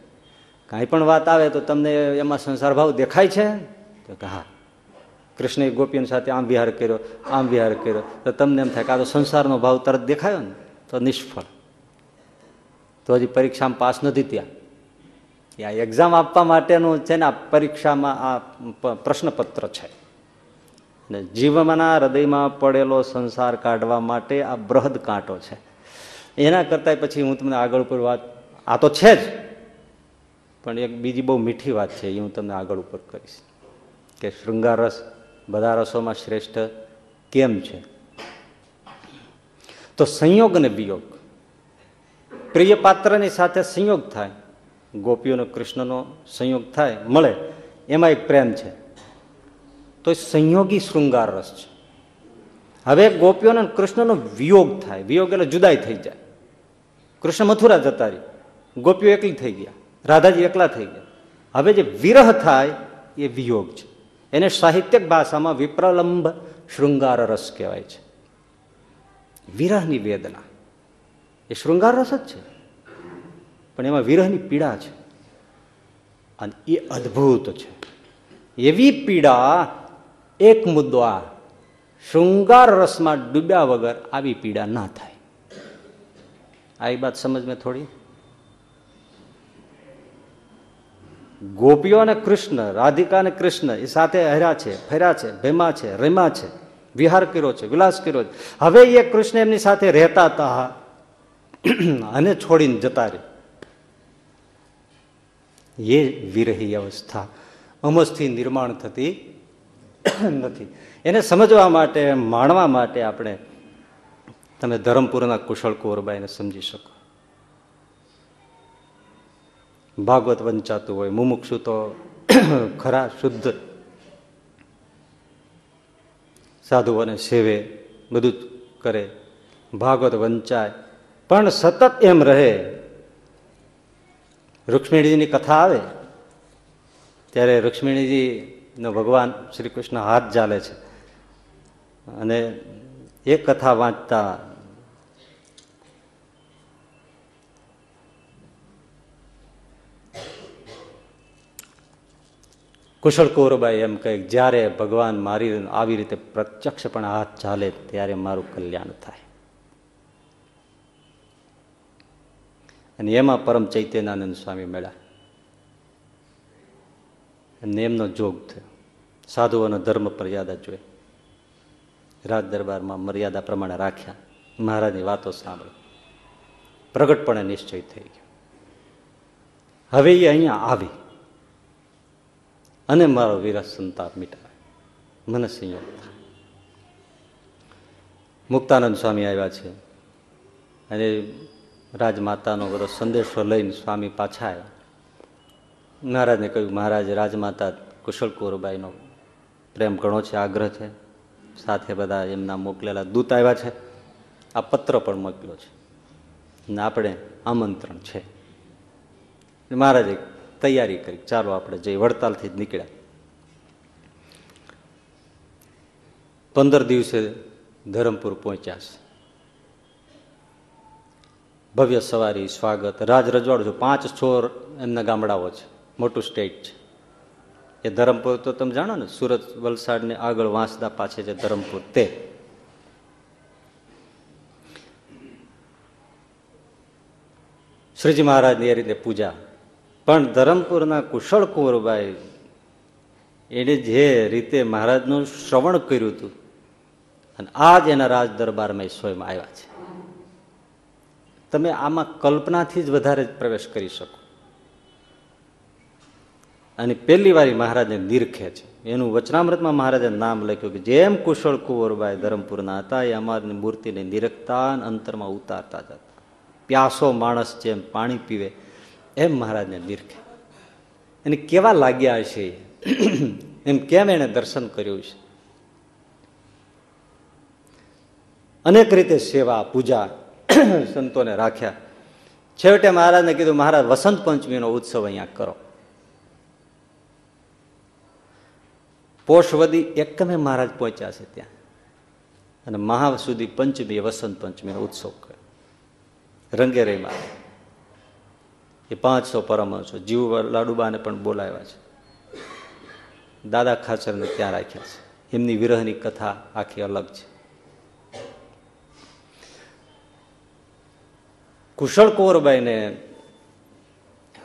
કાંઈ પણ વાત આવે તો તમને એમાં સંસાર ભાવ દેખાય છે? તો કે હા. કૃષ્ણએ ગોપીઓ સાથે આમ વિહાર કર્યો, આમ વિહાર કર્યો. તો તમને એમ થાય કે આ તો સંસારનો ભાવ તરત દેખાયો ને, તો નિષ્ફળ. તો હજી પરીક્ષામાં પાસ નથી ત્યાં આ એક્ઝામ આપવા માટેનું છે ને આ પરીક્ષામાં આ પ્રશ્નપત્ર છે. ને જીવમાંના હૃદયમાં પડેલો સંસાર કાઢવા માટે આ બૃહદ કાંટો છે. એના કરતા પછી હું તમને આગળ ઉપર વાત આ તો છે જ, પણ એક બીજી બહુ મીઠી વાત છે, એ હું તમને આગળ ઉપર કરીશ. કે શૃંગાર રસ બધા રસોમાં શ્રેષ્ઠ કેમ છે? તો સંયોગ અને વિયોગ. પ્રિય પાત્રની સાથે સંયોગ થાય. ગોપીઓનો કૃષ્ણનો સંયોગ થાય, મળે. એમાં એક પ્રેમ છે. તો સંયોગી શૃંગાર રસ છે. હવે ગોપીઓને કૃષ્ણનો વિયોગ થાય. વિયોગ એટલે જુદાઈ થઈ જાય. કૃષ્ણ મથુરા જતા રહી. ગોપીઓ એકલી થઈ ગયા. રાધાજી એકલા થઈ ગયા. હવે જે વિરહ થાય એ વિયોગ છે. એને સાહિત્યક ભાષામાં વિપ્રલંબ શૃંગાર રસ કહેવાય છે. વિરહની વેદના. એ શૃંગાર રસ જ છે. પણ એમાં વિરહની પીડા છે. અને એ અદ્ભુત છે. એવી પીડા એક મુદ્દો આ. શૃંગાર રસમાં ડૂબ્યા વગર આવી પીડા ના થાય. આ વાત સમજ મેં થોડી? ગોપીઓ અને કૃષ્ણ, રાધિકા અને કૃષ્ણ એ સાથે હર્યા છે, ફર્યા છે, ભેમા છે રેમા છે, વિહાર કર્યો છે, વિલાસ કર્યો છે. હવે એ કૃષ્ણ એમની સાથે રહેતા હતા અને છોડીને જતા રહે. એ વિરહી અવસ્થા. અમસથી નિર્માણ થતી નથી. એને સમજવા માટે, માણવા માટે આપણે તમે ધરમપુરના કુશળ કુંવરબાઈને સમજી શકો. ભાગવત વંચાતું હોય, મુમુક્ષુ તો ખરા, શુદ્ધ સાધુઓને સેવે, બધું કરે. ભાગવત વંચાય પણ સતત એમ રહે. રૂક્ષ્મણીજીની કથા આવે. ત્યારે રૂક્ષ્મણીજીનો ભગવાન શ્રી કૃષ્ણ હાથ ચાલે છે. અને એ કથા વાંચતા કુશળ કૌરબાઈ એમ કહે જ્યારે ભગવાન મારી આવી રીતે પ્રત્યક્ષ પણ હાથ ચાલે ત્યારે મારું કલ્યાણ થાય. અને એમાં પરમ ચૈતન્યાનંદ સ્વામી મળ્યા. અને એમનો જોગ થયો સાધુઓનો ધર્મ મર્યાદા જોઈ રાજ દરબારમાં મર્યાદા પ્રમાણે રાખ્યા. મહારાજની વાતો સાંભળી. પ્રગટપણે નિશ્ચય થઈ ગયો. હવે એ અહીંયા આવી. અને મારો વિરસ સંતાપ મીટાવે મને સંયોગ થાય. મુક્તાનંદ સ્વામી આવ્યા છે. અને રાજમાતાનો બધો સંદેશો લઈને સ્વામી પાછા આવ્યા. મહારાજને કહ્યું, મહારાજ, રાજમાતા કુશળ કુંવરબાઈનો પ્રેમ ઘણો છે, આગ્રહ છે. સાથે બધા એમના મોકલેલા દૂત આવ્યા છે. આ પત્ર પણ મોકલ્યો છે. ને આપણે આમંત્રણ છે. મહારાજે તૈયારી કરી. ચાલો આપણે જઈ વડતાલથી જ નીકળ્યા. પંદર દિવસે ધરમપુર પહોંચ્યા છે. ભવ્ય સવારી, સ્વાગત. રાજ રજવાડું છે. પાંચ છોર એમના ગામડાઓ છે. મોટું સ્ટેટ છે. એ ધરમપુર તો તમે જાણો ને, સુરત વલસાડ ને આગળ વાંસદા પાછે છે ધરમપુર તે. શ્રીજી મહારાજની એ રીતે પૂજા. પણ ધરમપુરના કુશળ કુંવરભાઈ એને જે રીતે મહારાજનું શ્રવણ કર્યું હતું, અને આજ એના રાજ દરબારમાં સ્વયં આવ્યા છે. તમે આમાં કલ્પનાથી જ વધારે પ્રવેશ કરી શકો. અને પહેલી વારી મહારાજને નિરખે છે. એનું વચનામૃતમાં મહારાજે નામ લખ્યું કે જેમ કુશળ કુંવરબાઈ ધરમપુરના હતા, એ અમારી મૂર્તિને નિરખતા અંતરમાં ઉતારતા જતા. પ્યાસો માણસ જેમ પાણી પીવે, એમ મહારાજને નિરખે. એને કેવા લાગ્યા હશે? એમ કેમ એને દર્શન કર્યું છે? અનેક રીતે સેવા, પૂજા સંતોને રાખ્યા. છેવટે મહારાજને કીધું, મહારાજ, વસંત પંચમીનો ઉત્સવ અહીંયા કરો. પોષવદી એકમે મહારાજ પહોંચ્યા છે ત્યાં. અને મહા સુધી પંચમી, વસંત પંચમીનો ઉત્સવ કર્યો રંગેરેમાં એ પાંચસો પરમહંસો. જીવ લાડુબાને પણ બોલાવ્યા છે. દાદા ખાચરને ત્યાં રાખ્યા છે. એમની વિરહની કથા આખી અલગ છે. કુશળ કૌરબાઈને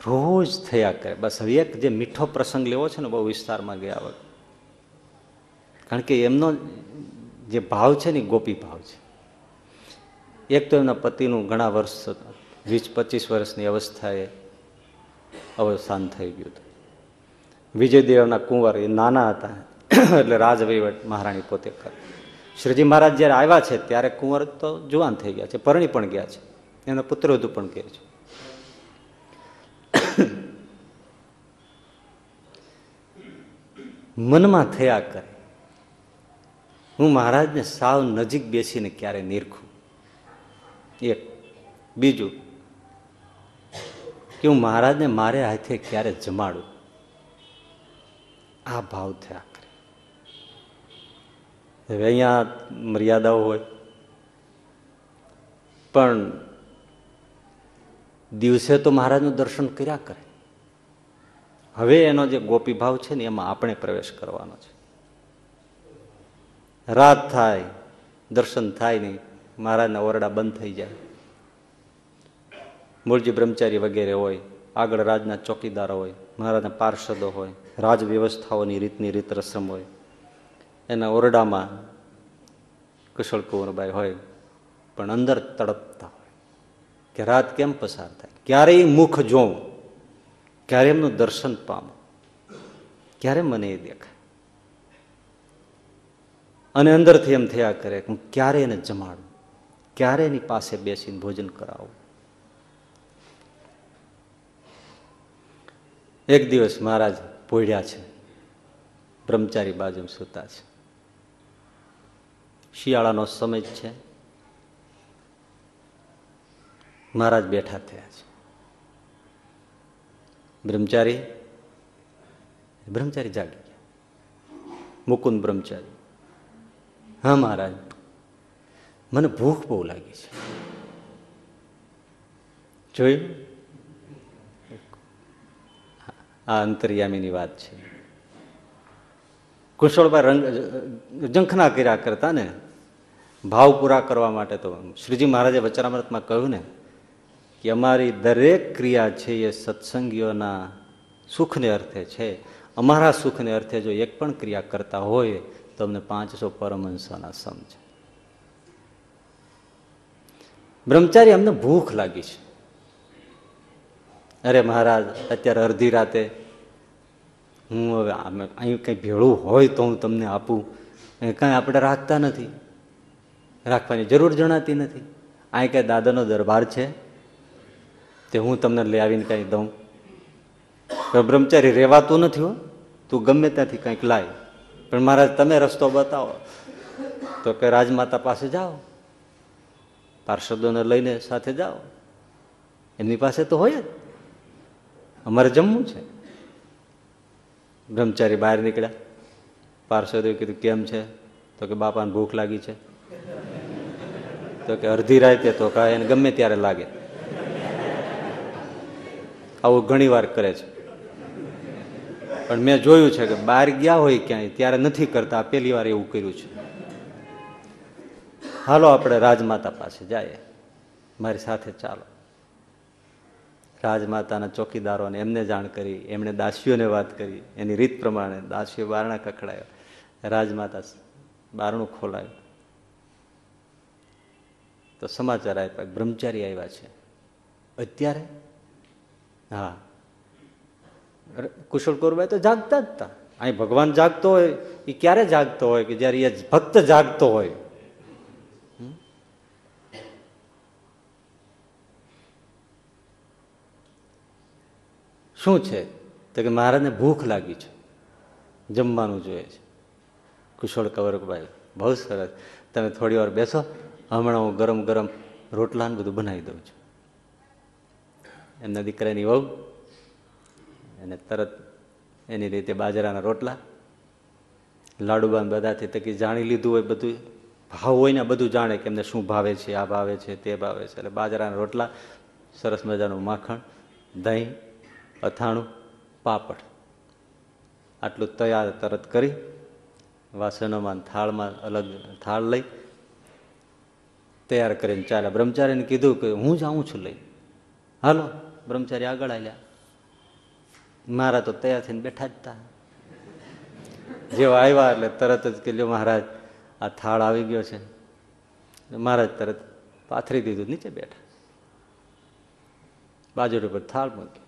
રોજ થયા કરે. બસ હવે એક જે મીઠો પ્રસંગ લેવો છે ને, બહુ વિસ્તારમાં ગયા વગર કારણ કે એમનો જે ભાવ છે ને ગોપી ભાવ છે. એક તો એમના પતિનું ઘણા વર્ષ, વીસ, પચીસ વર્ષની અવસ્થાએ અવસાન થઈ ગયું હતું. વિજયદેવના કુંવર એ નાના હતા, એટલે રાજવહીવટ મહારાણી પોતે કરે શ્રીજી મહારાજ જ્યારે આવ્યા છે, ત્યારે કુંવર તો જુવાન થઈ ગયા છે, પરણી પણ ગયા છે. એના પુત્રવધુ પણ કહે છે. મનમાં થયા કરે. હું મહારાજને સાવ નજીક બેસીને ક્યારે નિરખું? એક. બીજું, કે હું મહારાજને મારે હાથે ક્યારે જમાડું? આ ભાવ થયા કરે. હવે અહીંયા મર્યાદાઓ હોય. પણ દિવસે તો મહારાજનું દર્શન કર્યા કરે. હવે એનો જે ગોપી ભાવ છે ને, એમાં આપણે પ્રવેશ કરવાનો છે. રાત થાય, દર્શન થાય નહીં મહારાજના ઓરડા બંધ થઈ જાય. મૂળજી બ્રહ્મચારી વગેરે હોય, આગળ રાજના ચોકીદારો હોય, મહારાજના પાર્ષદો હોય રાજ વ્યવસ્થાઓની રીતની રીત રસમ હોય, એના ઓરડામાં કુશળ કુંવરબાઈ હોય, પણ અંદર તડપતા હોય. કે રાત કેમ પસાર થાય? ક્યારેય મુખ જોઉં, ક્યારે એમનું દર્શન પામું? ક્યારે મને એ દેખાય? અને અંદરથી એમ થયા કરે કે હું ક્યારે એને જમાડું. ક્યારે એની પાસે બેસીને ભોજન કરાવું. એક દિવસ મહારાજ પોઢ્યા છે. બ્રહ્મચારી બાજુ સૂતા છે. શિયાળાનો સમય છે. મહારાજ બેઠા થયા છે. બ્રહ્મચારી બ્રહ્મચારી જાગી ગયા. મુકુંદ બ્રહ્મચારી. હા, મહારાજ. મને ભૂખ બહુ લાગી છે. જોયું? આ અંતર્યામીની વાત છે. કુશળભાઈ રંગ, જંખના કર્યા કરતા ને, ભાવ પૂરા કરવા માટે તો શ્રીજી મહારાજે વચરામૃતમાં કહ્યું ને, કે અમારી દરેક ક્રિયા છે એ સત્સંગીઓના સુખને અર્થે છે. અમારા સુખને અર્થે જો એક પણ ક્રિયા કરતા હોય તો અમને પાંચસો પરમહંસોના સમ છે. બ્રહ્મચારી અમને ભૂખ લાગી છે. અરે મહારાજ, અત્યારે અડધી રાતે હું હવે અહીં કંઈ ભેળું હોય તો હું તમને આપું. કાંઈ આપણે રાખતા નથી. રાખવાની જરૂર જણાતી નથી. અહીં કાંઈ દાદાનો દરબાર છે. તે હું તમને લઈ આવીને કંઈ દઉં. બ્રહ્મચારી રહેવાતું નથી હો. તું ગમે ત્યાંથી કંઈક લાય. પણ મહારાજ, તમે રસ્તો બતાવો. તો કે રાજમાતા પાસે જાઓ. પાર્ષદોને લઈને સાથે જાઓ. એમની પાસે તો હોય જ. અમારે જમવું છે. બ્રહ્મચારી બહાર નીકળ્યા. પાર્ષદોએ કીધું, કેમ છે? તો કે, બાપાને ભૂખ લાગી છે. તો કે, અડધી રાતે તો કાંઈ એને ગમે ત્યારે લાગે. આવું ઘણી વાર કરે છે. પણ મેં જોયું છે કે બહાર ગયા હોય ક્યાંય, ત્યારે નથી કરતા. પહેલી વાર એવું કર્યું છે. હાલો આપણે રાજમાતા પાસે જઈએ. મારી સાથે ચાલો. રાજમાતાના ચોકીદારોને એમને જાણ કરી, એમણે દાસીઓને વાત કરી. એની રીત પ્રમાણે દાસીઓ બારણા કખડાયો. રાજમાતા બારણું ખોલાયું. તો સમાચાર આપ્યા બ્રહ્મચારી આવ્યા છે. અત્યારે? હા. કુશળ કૌરભાઈ તો જાગતા જ હતા અહીં ભગવાન જાગતો હોય એ ક્યારે જાગતો હોય કે જયારે એ ભક્ત જાગતો હોય? શું છે? તો કે મહારાજને ભૂખ લાગી છે. જમવાનું જોઈએ છે. કુશળ કવરકભાઈ, બહુ સરસ. તમે થોડી વાર બેસો, હમણાં હું ગરમ ગરમ રોટલા ને બધું બનાવી દઉં છું. એમના દીકરાની વહુ અને તરત એની રીતે બાજરાના રોટલા, લાડુબાન બધાથી તકી જાણી લીધું હોય બધું, ભાવ હોય ને બધું જાણે કે એમને શું ભાવે છે, આ ભાવે છે, તે ભાવે છે. એટલે બાજરાના રોટલા, સરસ મજાનું માખણ, દહીં, અથાણું, પાપડ. આટલું તૈયાર તરત કરી, વાસણોમાં થાળમાં અલગ થાળ લઈ, તૈયાર કરીને ચાલ્યા. બ્રહ્મચારીને કીધું કે હું જાઉં છું લઈ હાલો, બ્રહ્મચારી આગળ આવ્યા મારા તો તૈયાર થઈને બેઠા જ હતા જેવા આવ્યા એટલે તરત જ કે લ્યો મહારાજ, આ થાળ આવી ગયો છે. મહારાજ તરત પાથરી દીધું, નીચે બેઠા. બાજુ ઉપર થાળ મૂકી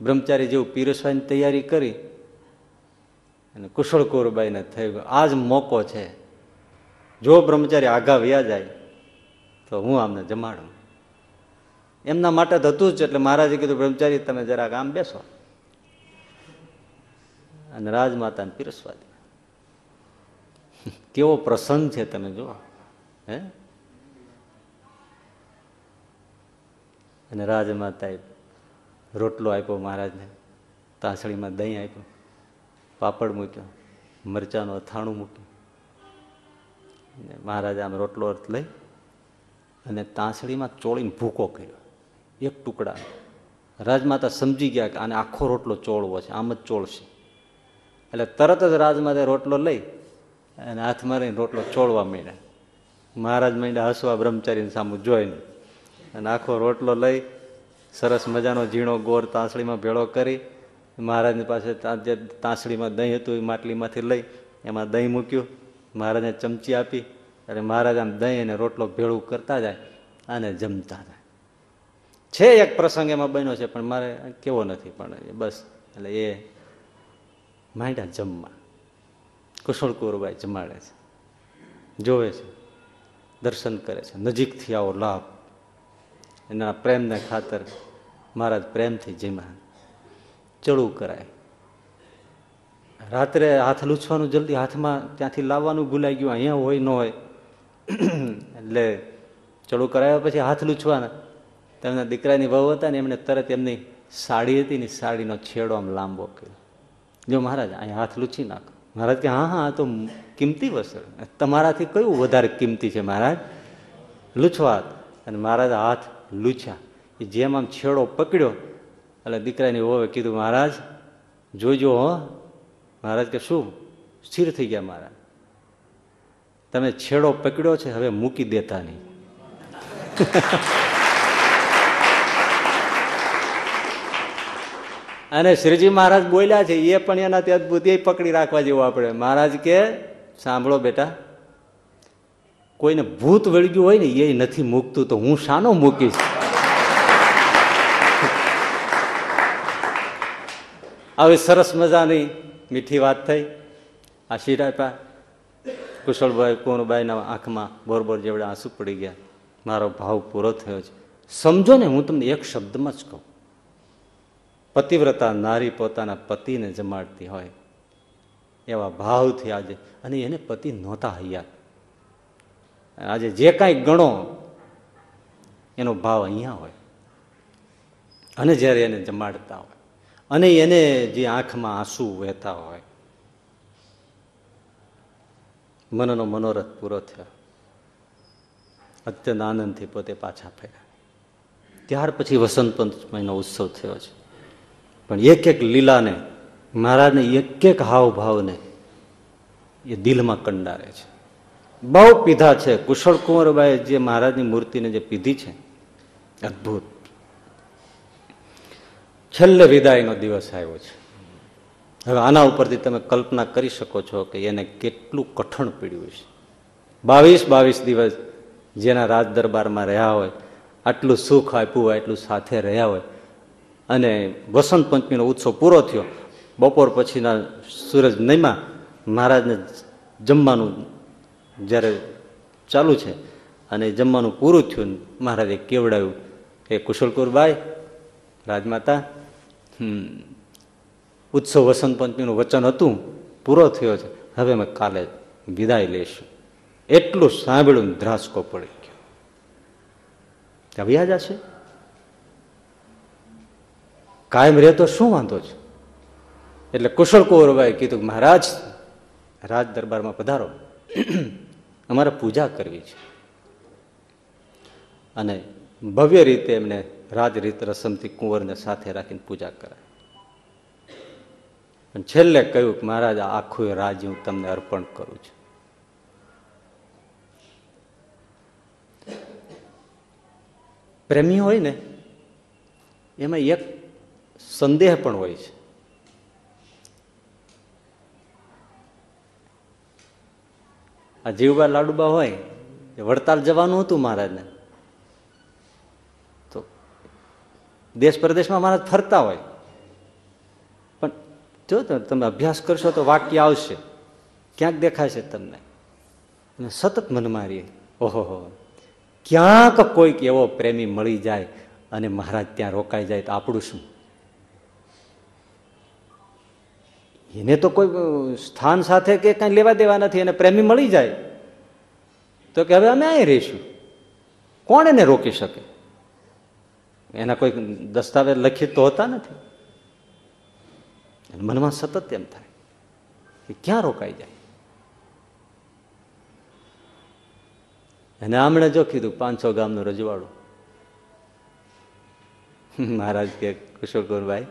બ્રહ્મચારી જેવું પીરસવાની તૈયારી કરી અને કુશળ કુરબાઈને થઈ ગયું આ જ મોકો છે. જો બ્રહ્મચારી આઘા વ્યા જાય, તો હું આમને જમાડું. એમના માટે હતું જ એટલે મહારાજે કીધું, બ્રહ્મચારી, તમે જરાક આમ બેસો અને રાજમાતાને પીરસવા દે. કેવો પ્રસંગ છે તમે જુઓ, હે? અને રાજમાતાએ રોટલો આપ્યો મહારાજને, તાસળીમાં દહીં આપ્યું, પાપડ મૂક્યો, મરચાનું અથાણું મૂક્યું. મહારાજે આમ રોટલો લઈ અને તાંસળીમાં ચોળીને ભૂકો કર્યો. એક ટુકડા. રાજમાતા સમજી ગયા કે આને આખો રોટલો ચોળવો છે, આમ જ ચોળશે. એટલે તરત જ રાજમાતા રોટલો લઈ અને હાથમાં રહીને રોટલો ચોળવા માંડ્યા. મહારાજ માંડ્યા, હસવા બ્રહ્મચારીને સામું જોઈને. અને આખો રોટલો લઈ સરસ મજાનો ઝીણો ગોર તાંસળીમાં ભેળો કરી મહારાજની પાસે જે તાંસળીમાં દહીં હતું એ માટલીમાંથી લઈ એમાં દહીં મૂક્યું. મહારાજને ચમચી આપી અને મહારાજ આમ દહીં અને રોટલો ભેળું કરતા જાય અને જમતા જાય. છે એક પ્રસંગ એમાં બન્યો છે, પણ મારે કેવો નથી, પણ બસ, એટલે એ માંડ્યા જમવા. કુશળ કુરબાઈ જમાડે છે. જોવે છે. દર્શન કરે છે. નજીકથી આવો લાભ. એના પ્રેમને ખાતર મહારાજ પ્રેમથી જીમા ચડવું કરાય. રાત્રે હાથ લૂછવાનું, જલ્દી હાથમાં ત્યાંથી લાવવાનું ભૂલાઈ ગયું. અહીંયા હોય, ન હોય. એટલે ચડું કરાવ્યા પછી હાથ લૂછવાના. તેમના દીકરાની વહુ હતા ને એમણે તરત એમની સાડી હતી ને સાડીનો છેડો આમ લાંબો કર્યો. જો મહારાજ, અહીંયા હાથ લૂછી નાખો. મહારાજ કે, હા હા, આ તો કિંમતી વસ્ત્ર. તમારાથી કયું વધારે કિંમતી છે મહારાજ? લૂછવા અને મહારાજ હાથ લૂછ્યા. એ જેમ આમ છેડો પકડ્યો, એટલે દીકરાની વહુએ કીધું, મહારાજ, જોજો હો. મહારાજ કે, શું? સ્થિર થઈ ગયા મારા. તમે છેડો પકડ્યો છે, હવે મૂકી દેતા નહીં. અને શ્રીજી મહારાજ બોલ્યા છે એ પણ એનાથી અદભુત, એ પકડી રાખવા જેવું આપણે. મહારાજ કે, સાંભળો બેટા, કોઈને ભૂત વળગ્યું હોય ને, એ નથી મૂકતું, તો હું શાનો મૂકીશ? આવી સરસ મજાની મીઠી વાત થઈ. આ શિરાપા કુશળભાઈ કુંવરબાઈના આંખમાં બોરબોર જેવડા આંસુ પડી ગયા. મારો ભાવ પૂરો થયો છે. સમજો ને, હું તમને એક શબ્દમાં જ કહું. પતિવ્રતા નારી પોતાના પતિને જમાડતી હોય. એવા ભાવથી આજે, અને એને પતિ નહોતા હૈયા. આજે જે કાંઈ ગણો, એનો ભાવ અહીંયા હોય. અને જ્યારે એને જમાડતા હોય, અને એને જે આંખમાં આંસુ વહેતા હોય, મનનો મનોરથ પૂરો થયો. અત્યંત આનંદથી પોતે પાછા ફર્યા. ત્યાર પછી વસંત પંચમીનો ઉત્સવ થયો છે. પણ એક એક લીલાને, મહારાજને એક એક હાવભાવને એ દિલમાં કંડારે છે. બહુ પીધા છે. કુશળ કુંવરબાએ જે મહારાજની મૂર્તિને જે પીધી છે, અદભુત. છેલ્લે વિદાયનો દિવસ આવ્યો છે. હવે આના ઉપરથી તમે કલ્પના કરી શકો છો કે એને કેટલું કઠણ પીડ્યું છે બાવીસ બાવીસ દિવસ જેના રાજ દરબારમાં રહ્યા હોય, આટલું સુખ આપ્યું હોય એટલું સાથે રહ્યા હોય અને વસંત પંચમીનો ઉત્સવ પૂરો થયો. બપોર પછીના સૂરજ નહીમાં મહારાજને જમવાનું જ્યારે ચાલુ છે અને જમવાનું પૂરું થયું, મહારાજે કેવડાવ્યું કે કુશલકુરબાઈ રાજમાતા ઉત્સવ વસંત પંચમીનું વચન હતું, પૂરો થયો છે. હવે અમે કાલે વિદાય લઈશું. એટલું સાંભળ્યું ધ્રાસકો પડી ગયો. વ્યાજા છે? કાયમ રહે તો શું વાંધો છે? એટલે કુશળ કુંવરભાઈ કીધું મહારાજ, રાજ દરબારમાં પધારો. અમારે પૂજા કરવી છે. અને ભવ્ય રીતે એમને રાજ રીત રસમથી કુંવરને સાથે રાખીને પૂજા કરાય. પણ છેલ્લે કહ્યું કે મહારાજ આખું રાજ હું તમને અર્પણ કરું છું. પ્રેમી હોય ને, એમાં એક સંદેહ પણ હોય છે. આ જીવબા લાડુબા હોય, એ વડતાલ જવાનું હતું મહારાજને. તો દેશ પ્રદેશમાં મહારાજ ફરતા હોય. પણ જો તમે અભ્યાસ કરશો તો વાક્ય આવશે. ક્યાંક દેખાશે તમને. અને સતત મનમારી ઓહો ક્યાંક કોઈક એવો પ્રેમી મળી જાય અને મહારાજ ત્યાં રોકાઈ જાય તો આપણું શું? એને તો કોઈ સ્થાન સાથે કે કઈ લેવા દેવા નથી, એને પ્રેમી મળી જાય. તો કે હવે અમે અહીં રહીશું. કોણ એને રોકી શકે? એના કોઈ દસ્તાવેજ લખિત તો હોતા નથી. મનમાં સતત એમ થાય કે ક્યાં રોકાઈ જાય? અને આમણે જો કીધું, પાંચસો ગામનું રજવાડું. મહારાજ કે કુશોકુરભાઈ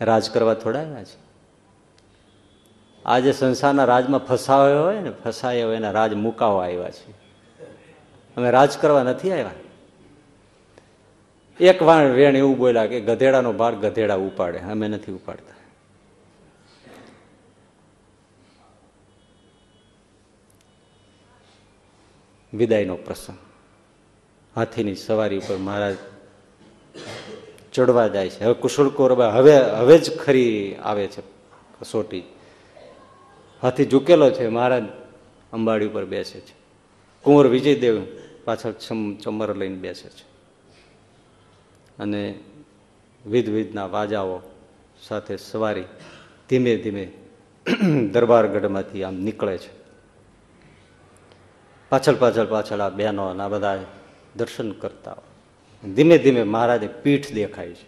રાજ કરવા થોડા આવ્યા છે. આજે સંસારના રાજમાં ફસાયો હોય ને, ફસાયો એના રાજ મુકાવા આવ્યા છે. અમે રાજ કરવા નથી આવ્યા. એક વાણ વેણ એવું બોલ્યા કે ગધેડાનો ભાર ગધેડા ઉપાડે, અમે નથી ઉપાડતા. વિદાયનો પ્રસંગ. હાથીની સવારી ઉપર મહારાજ ચડવા જાય છે. હવે કુશળ કોરબા, હવે હવે જ ખરી આવે છે કસોટી. હાથી ઝૂકેલો છે, મહારાજ. અંબાડી ઉપર બેસે છે. કુંવર વિજયદેવ પાછળ ચમર લઈને બેસે છે. અને વિધ વિધના વાજાઓ સાથે સવારી ધીમે ધીમે દરબારગઢમાંથી આમ નીકળે છે. પાછળ પાછળ પાછળ આ બહેનો આ બધા દર્શન કરતા ધીમે ધીમે મહારાજે પીઠ દેખાય છે.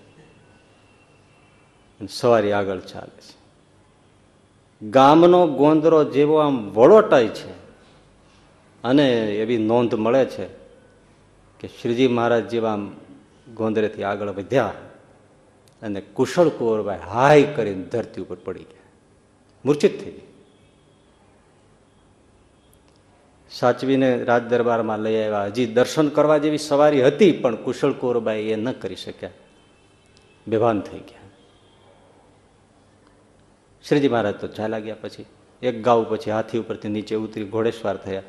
સવારી આગળ ચાલે છે. ગામનો ગોંદરો જેવો આમ વળોટાય છે. અને એવી નોંધ મળે છે કે શ્રીજી મહારાજ જેવા આમ ગોંદરેથી આગળ વધ્યા અને કુશળ કુંવરભાઈ હાય કરીને ધરતી ઉપર પડી ગયા. મૂર્છિત થઈ ગઈ સાચવીને રાજ દરબારમાં લઈ આવ્યા. હજી દર્શન કરવા જેવી સવારી હતી પણ કુશળ કુંવરબાઈ એ ન કરી શક્યા. બેભાન થઈ ગયા. શ્રીજી મહારાજ તો ચાલ્યા ગયા પછી, એક ગાઉ પછી હાથી ઉપરથી નીચે ઉતરી ઘોડેશ્વાર થયા.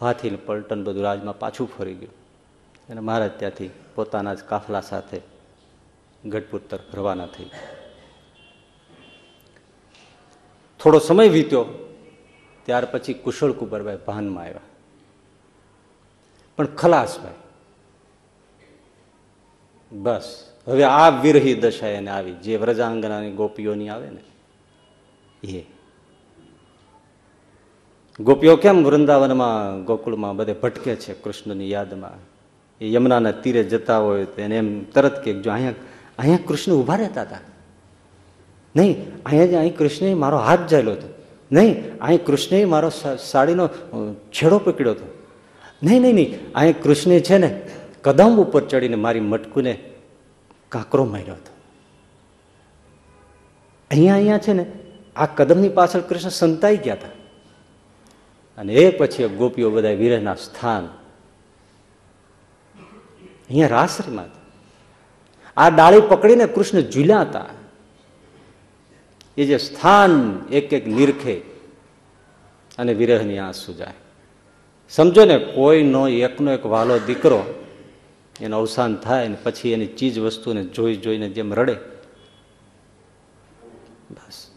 હાથી પલટન બધું રાજમાં પાછું ફરી ગયું. અને મહારાજ ત્યાંથી પોતાના જ કાફલા સાથે ગઢપુર તરફ રવાના થઈ થોડો સમય વીત્યો, ત્યાર પછી કુશળ કુંવરભાઈ ભાનમાં આવ્યા. પણ ખલાસ ભાઈ, બસ, હવે આ વિરહી દશા એને આવી, જે વ્રજાંગનાની ગોપીઓની આવે ને એ ગોપીઓ કેમ વૃંદાવનમાં ગોકુળમાં બધે ભટકે છે કૃષ્ણની યાદમાં એ યમુનાના તીરે જતા હોય તો એને એમ તરત કે જો અહીંયા અહીંયા કૃષ્ણ ઊભા રહેતા હતા નહીં અહીંયા અહીં કૃષ્ણએ મારો હાથ જાયેલો હતો નહીં અહીં કૃષ્ણએ મારો સાડીનો છેડો પકડ્યો હતો નહીં નહીં નહીં અહીં કૃષ્ણે છે ને કદમ ઉપર ચડીને મારી મટકુને કાંકરો માર્યો હતો અહીંયા અહીંયા છે ને આ કદમની પાછળ કૃષ્ણ સંતાઈ ગયા હતા. અને એ પછી ગોપીઓ બધા વિરહના સ્થાન અહીંયા રાસરીમાં આ ડાળી પકડીને કૃષ્ણ ઝૂલ્યા હતા. એ જે સ્થાન એક એક નિરખે અને વિરહની આંસુ જાય. સમજો ને, કોઈનો એકનો એક વાલો દીકરો એનું અવસાન થાય ને પછી એની ચીજ વસ્તુને જોઈ જોઈને જેમ રડે બસ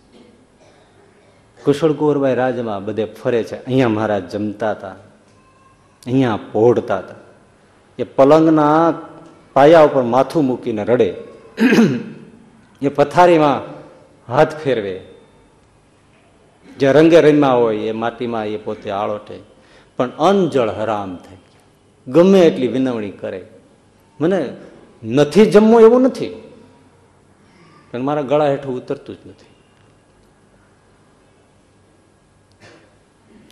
કુશળ કુંવરભાઈ રાજમાં બધે ફરે છે. અહીંયા મહારાજ જમતા હતા. અહીંયા પહોળતા હતા. એ પલંગના પાયા ઉપર માથું મૂકીને રડે. એ પથારીમાં હાથ ફેરવે. જે રંગે રમ્યા હોય એ માટીમાં એ પોતે આળોટે. પણ અનજળ હરામ થઈ ગમે એટલી વિનવણી કરે. મને નથી જમવું એવું નથી. પણ મારા ગળા હેઠું ઉતરતું જ નથી.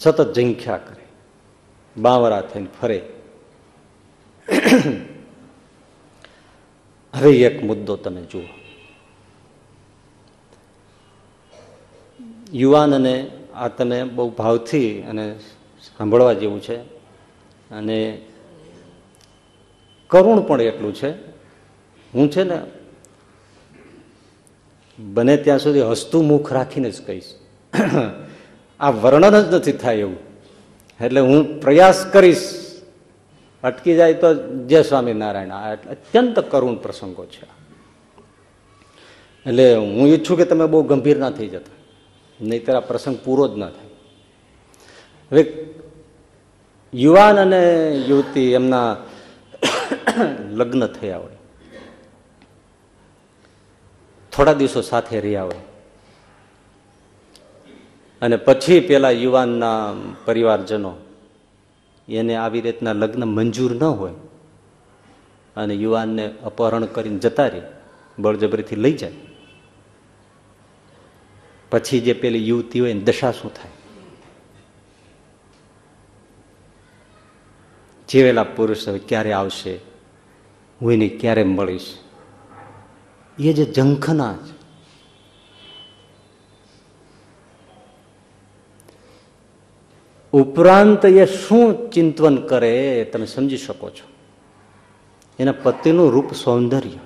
સતત જંખ્યા કરે. બાવરા થઈને ફરે. હવે એક મુદ્દો તમે જુઓ. યુવાનને આ તમે બહુ ભાવથી અને સાંભળવા જેવું છે. અને કરુણ પણ એટલું છે. હું છે ને બને ત્યાં સુધી હસતું મુખ રાખીને જ કહીશ. આ વર્ણન જ નથી થાય એવું. એટલે હું પ્રયાસ કરીશ. અટકી જાય તો જય સ્વામિનારાયણ. આ અત્યંત કરુણ પ્રસંગો છે. એટલે હું ઈચ્છું કે તમે બહુ ગંભીર ના થઈ જતા. નહીતર આ પ્રસંગ પૂરો જ ના થાય. હવે યુવાન અને યુવતી એમના લગ્ન થયા હોય. થોડા દિવસો સાથે રહ્યા હોય. અને પછી પેલા યુવાનના પરિવારજનો, એને આવી રીતના લગ્ન મંજૂર ન હોય, અને યુવાનને અપહરણ કરીને જતા રહે, બળજબરીથી લઈ જાય. પછી જે પેલી યુવતી હોય એની દશા શું થાય? જીવેલા પુરુષ હવે ક્યારે આવશે, હું એને ક્યારે મળીશ? એ જે ઝંખના છે. ઉપરાંત એ શું ચિંતવન કરે તમે સમજી શકો છો. એના પતિનું રૂપ સૌંદર્ય,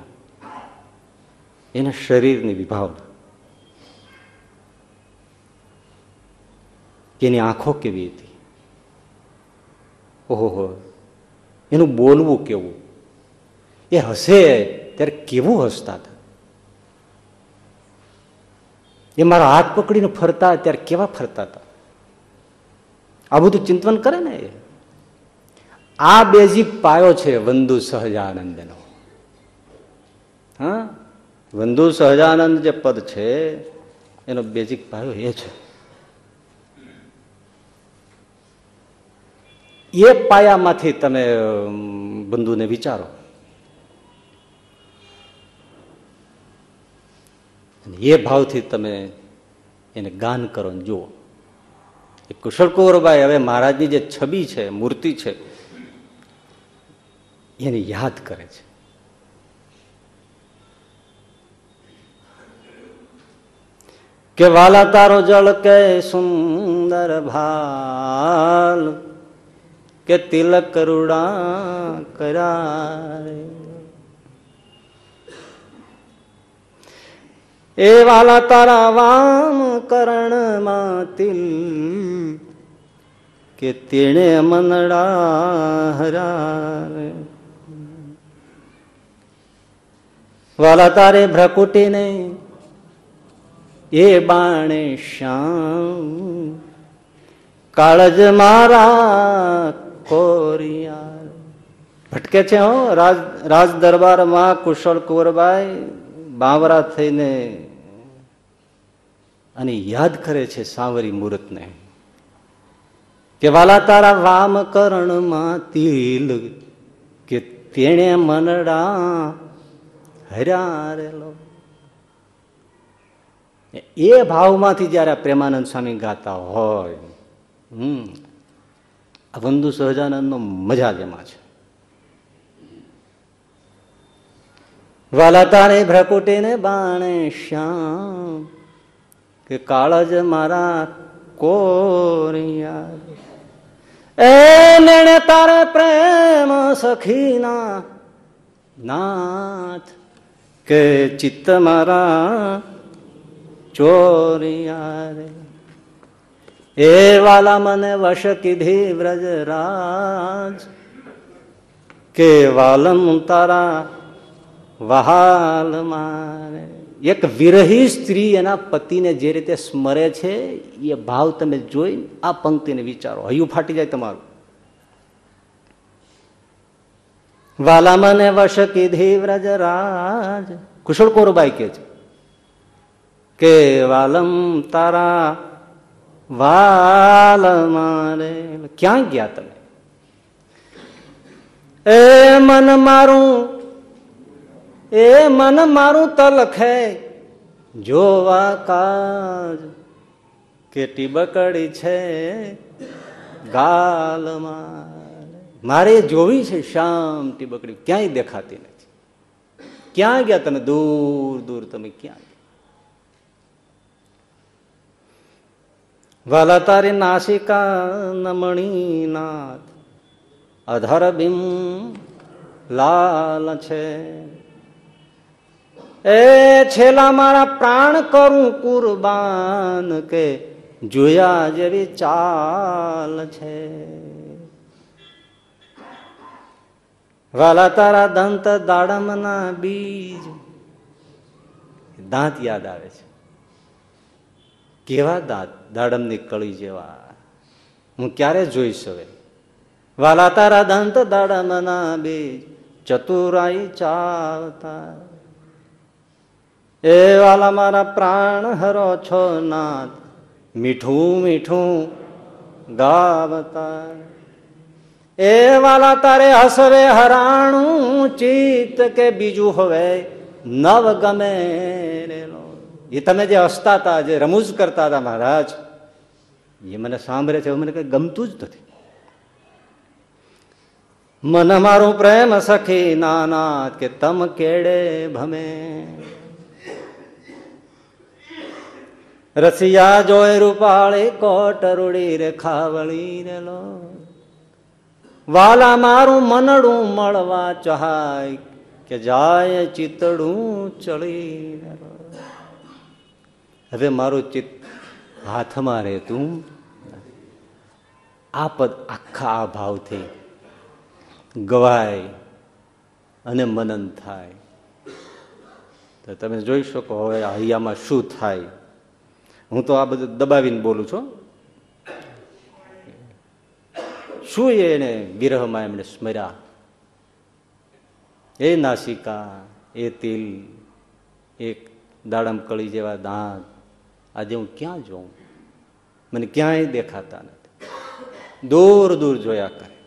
એના શરીરની વિભાવના એની આંખો કેવી હતી? ઓહો એનું બોલવું કેવું? એ હસે ત્યારે કેવું હસતા હતા? એ મારા હાથ પકડીને ફરતા ત્યારે કેવા ફરતા હતા? આ બધું ચિંતન કરે ને આ બેઝિક પાયો છે વંદુ સહજાનંદનો. હા? વંદુ સહજાનંદ જે પદ છે, એનો બેઝિક પાયો એ છે. એ પાયામાંથી તમે બંધુને વિચારો. એ ભાવથી તમે એને ગાન કરો જુઓ. કુશળ કુંવરભાઈ હવે મહારાજની જે છબી છે, મૂર્તિ છે, એને યાદ કરે છે. કે વાલા તારો જળ કે સુંદર ભાલ, કે તિલક કરુણા કરારે. એ વાલા તારા વામ કરણ તિલ કે તેણે મનડા હરારે વાલા તારે ભ્રકુટીને એ બાણે શ્યામ. કાળજ મારા કોરિયા ભટકે છે હો રાજ રાજ દરબારમાં કુશળ કુંવરબાઈ. બાવરા થઈને અને યાદ કરે છે સાવરી મુહૂર્તને કે વાલા તારા વામ કરણમાં તિલ કે તેણે મનડા હર્યારેલો એ ભાવમાંથી જયારે પ્રેમાનંદ સ્વામી ગાતા હોય, હમ, આ સહજાનંદ નો મજા જ છે. વાલા ભ્રકુટીને બાણે શ્યામ કે કાળજ મારા કોરિયા. એ નેણે તારે પ્રેમ સખીના નાથ કે ચિત્ત મારા ચોરિયા રે. એ વાલા મને વશ કીધી વ્રજરાજ કે વાલમ તારા વહાલ મારે. એક વિરહી સ્ત્રી એના પતિને જે રીતે સ્મરે છે, એ ભાવ તમે જોઈ આ પંક્તિને વિચારો. હૈયું ફાટી જાય તમારું. વાલામાં ને વશ કીધી વ્રજરાજ કુશળ કોરબાઈ કે છે કે, વાલમ તારા વાલ મારે. ક્યાં ગયા તમે? એ મન મારું એ મન મારું તલખે જોવા કાજ કેટી બકડી છે ગાલમાં. મારે જોવી છે શામ ટીબકડી ક્યાંય દેખાતી નથી. ક્યાં ગયા તમે? દૂર દૂર તમે ક્યાં વાલા તારી નાસિકા નમણીનાથ. અધર બિમ લાલ છે. એ છેલ્લા મારા પ્રાણ કરું કુરબાન કે જોયા જેવી ચાલ છે. વાલા તારા દંત દાડમના બીજ. દાંત યાદ આવે છે. કેવા દાંત? દાડમની કળી જેવા. હું ક્યારે જોઈશ હવે? વાલા તારા દંત દાડમના બીજ. ચતુરાઈ ચાવતા એ વાલા મારા પ્રાણ હરો છો નાથ. મીઠું મીઠું ગાવતા. એ વાલા તારે હસવે હરાણું ચિત્ત કે બીજું હવે નવ ગમે એ તમે જે હસતા હતા જે રમૂજ કરતા હતા મહારાજ, એ મને સાંભળે છે મને કઈ ગમતું જ નથી. મન મારું પ્રેમ સખી નાના કે તમ કેડે ભમે? રસિયા જોય રૂપાળી કોટરુડી રે ખાવળી રેલો વાલા મારું મનડું મળવા ચહાય કે જાય ચિતડું ચડી હવે મારું ચિત્ત હાથમાં રહેતું આ પદ આખા આ ભાવથી ગવાય અને મનન થાય. તો તમે જોઈ શકો હવે હૈયામાં શું થાય. હું તો આ બધું દબાવીને બોલું છું. શું એને વિરહમાં એમણે સ્મર્યા? એ નાસિકા, એ તિલ, એક દાડમ કળી જેવા દાંત. આજે હું ક્યાં જોઉં? મને ક્યાંય દેખાતા નથી. દૂર દૂર જોયા કરે.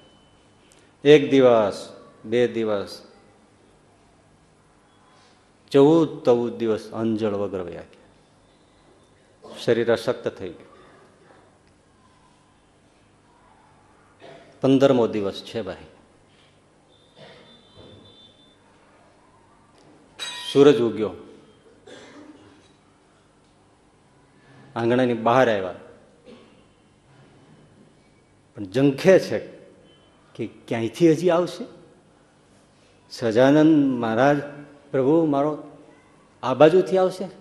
એક દિવસ, બે દિવસ, ચૌદ ચૌદ દિવસ અંજળ વગર વયા શરીર અશક્ત થઈ ગયું. પંદરમો દિવસ છે ભાઈ. સૂરજ ઉગ્યો. આંગણાની બહાર આવ્યા. પણ ઝંખે છે કે ક્યાંયથી હજી આવશે? સજાનંદ મહારાજ પ્રભુ મારો આ બાજુથી આવશે?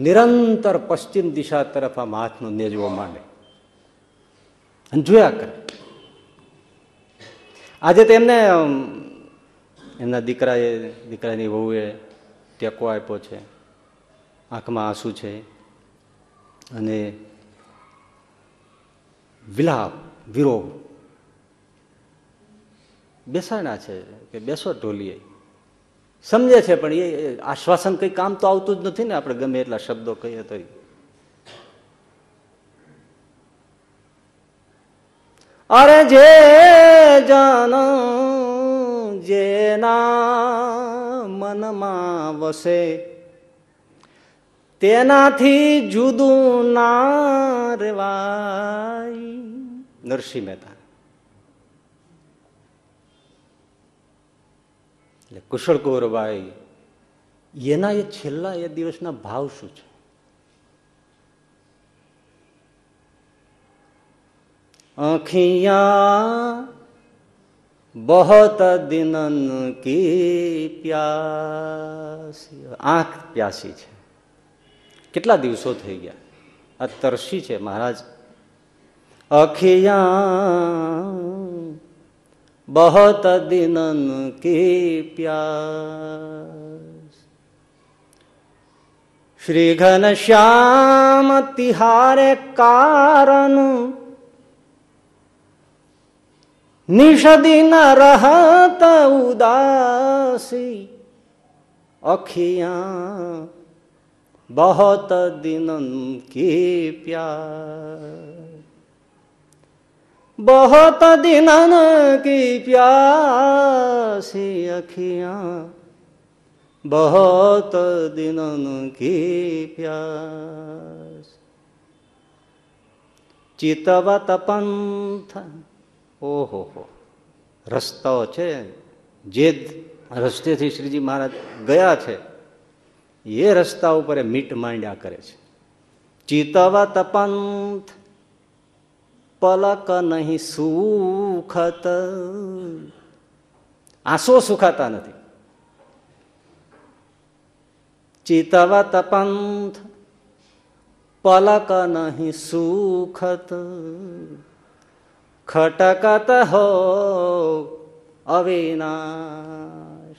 નિરંતર પશ્ચિમ દિશા તરફ આમ હાથનો નેજવો માંડે. અને જોયા કરે. આજે તો એમને એમના દીકરાએ, દીકરાની વહુએ ટેકો આપ્યો છે. આંખમાં આંસુ છે. અને વિલાપ વિરોહ બેસાડા છે કે બેસો ઢોલીએ. સમજે છે, પણ એ આશ્વાસન કંઈ કામ તો આવતું જ નથી ને આપણે ગમે એટલા શબ્દો કહીએ તો અરે જે જન જેના મનમાં વસે, તેનાથી જુદું ના રેવાય. નરસિંહ મહેતા. એટલે કુશળ કુંવરભાઈ એના એ છેલ્લા એ દિવસના ભાવ શું છે? અખિયા બહત દિનન કી પ્યાસી. આંખ પ્યાસી છે. કેટલા દિવસો થઈ ગયા? આ તરસી છે મહારાજ. અખિયા बहुत दिनन की प्यास श्री घन श्याम तिहारे कारण निष दिन रहत उदासी अखिया बहुत दिनन की प्यास बहुत दिनन की प्यासी अखियां बहुत दिनन की प्यास ચિતવત પંથ ઓહો હો રસ્તાઓ છે જે રસ્તેથી શ્રીજી મહારાજ ગયા છે એ રસ્તા ઉપર એ મીટ માંડ્યા કરે છે ચિતવત પંથ પલક નહીં સુખત. આંસુ સુખાતા નથી. ચિતવ તપંથ, પલક નહીં સુખત. ખટકત હો અવિનાશ.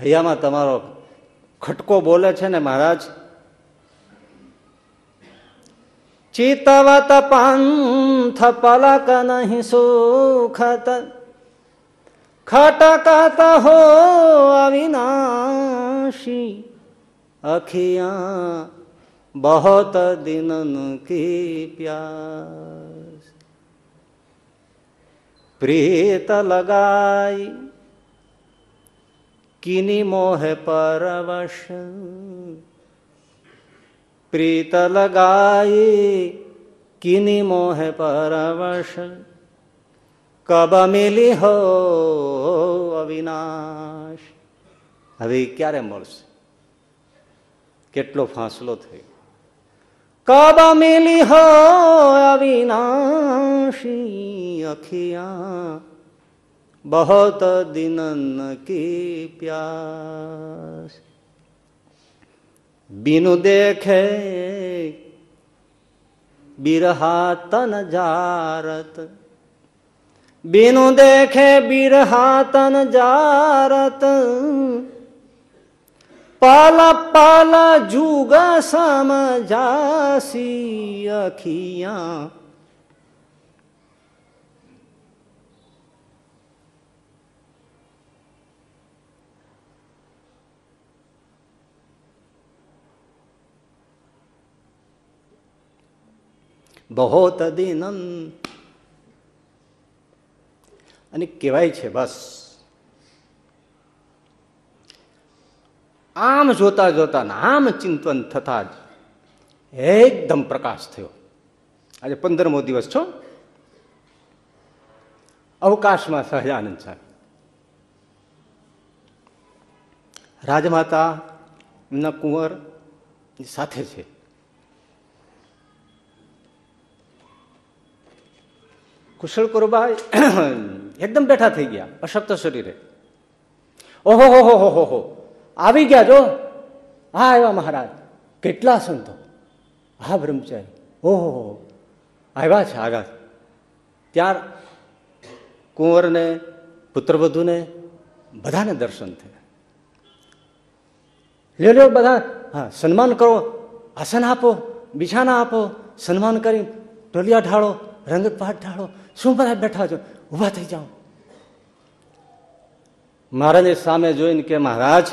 હૈયામાં તમારો ખટકો બોલે છે ને મહારાજ ચિતવત પંથ પલક નહીં સુખત ખટકત હો અવિનાશી અખિયા બહોત દિનન કી પ્યાસ પ્રીત લગાઈ કિની મોહ પરવશ પ્રીત લગાઈ કિની મોહે પરવશ કબ મિલી હો અવિનાશ હવે ક્યારે મળશે? કેટલો ફાંસલો થયો? કબ મિલી હો અવિનાશી અખિયા, બહત દિનન કી પ્યાસ। બીનું દેખે બિરહા તન જારત બીનું દેખે બિરહા તન જારત પાલ પાલ જુગ સમજાસી અખિયા બહોત દિનન અને કહેવાય છે, બસ. આમ જોતા જોતા ને આમ ચિંતન થતા જ એકદમ પ્રકાશ થયો. આજે પંદરમો દિવસ છો? અવકાશમાં સહજાનંદ સાહેબ રાજમાતા, એમના કુંવર સાથે છે. કુશળ કુરબા એકદમ બેઠા થઈ ગયા, અશક્ત શરીરે. ઓહો, હો હો હો હો આવી ગયા જો? હા, આવ્યા મહારાજ. કેટલા સંતો? હા, બ્રહ્મચારી. ઓહો હો આવ્યા છે, આગળ. ત્યાર કુંવરને, પુત્રવધુને બધાને દર્શન થયા. લ્યો લ્યો, બધા, હા, સન્માન કરો. આસન આપો, બિછાના આપો, સન્માન કરી, ટોલિયા ઢાળો રંગત પાઠ ઢાળો શું બધા બેઠા છો, ઊભા થઈ જાઓ. મહારાજે સામે જોઈને કે મહારાજ,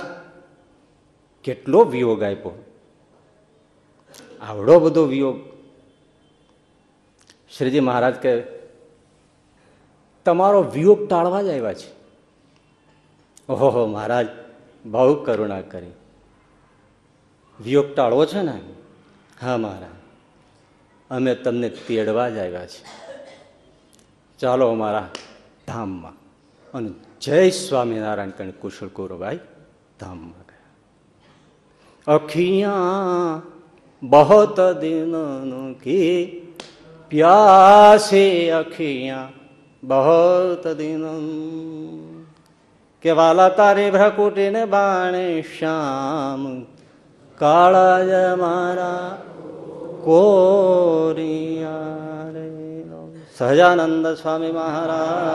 કેટલો વિયોગ આપ્યો. આવડો બધો વિયોગ. શ્રીજી મહારાજ કે, તમારો વિયોગ ટાળવા જ આવ્યા છે. ઓહો, મહારાજ, બહુ કરુણા કરી. વિયોગ ટાળવો છે ને? હા, મહારાજ. અમે તમને તેડવા જ આવ્યા છીએ. ચાલો અમારા ધામમાં. અને જય સ્વામિનારાયણ કણ કુશળ કુરભાઈ ધામમાં ગયા. અખિયા બહોત દિન કી પ્યાસે અખિયા બહોત દિન કે વાલા તારે ભ્રકુટીને બાણે શ્યામ કાળા જ મારા કોરિયા રે. સહજાનંદ સ્વામી મહારાજની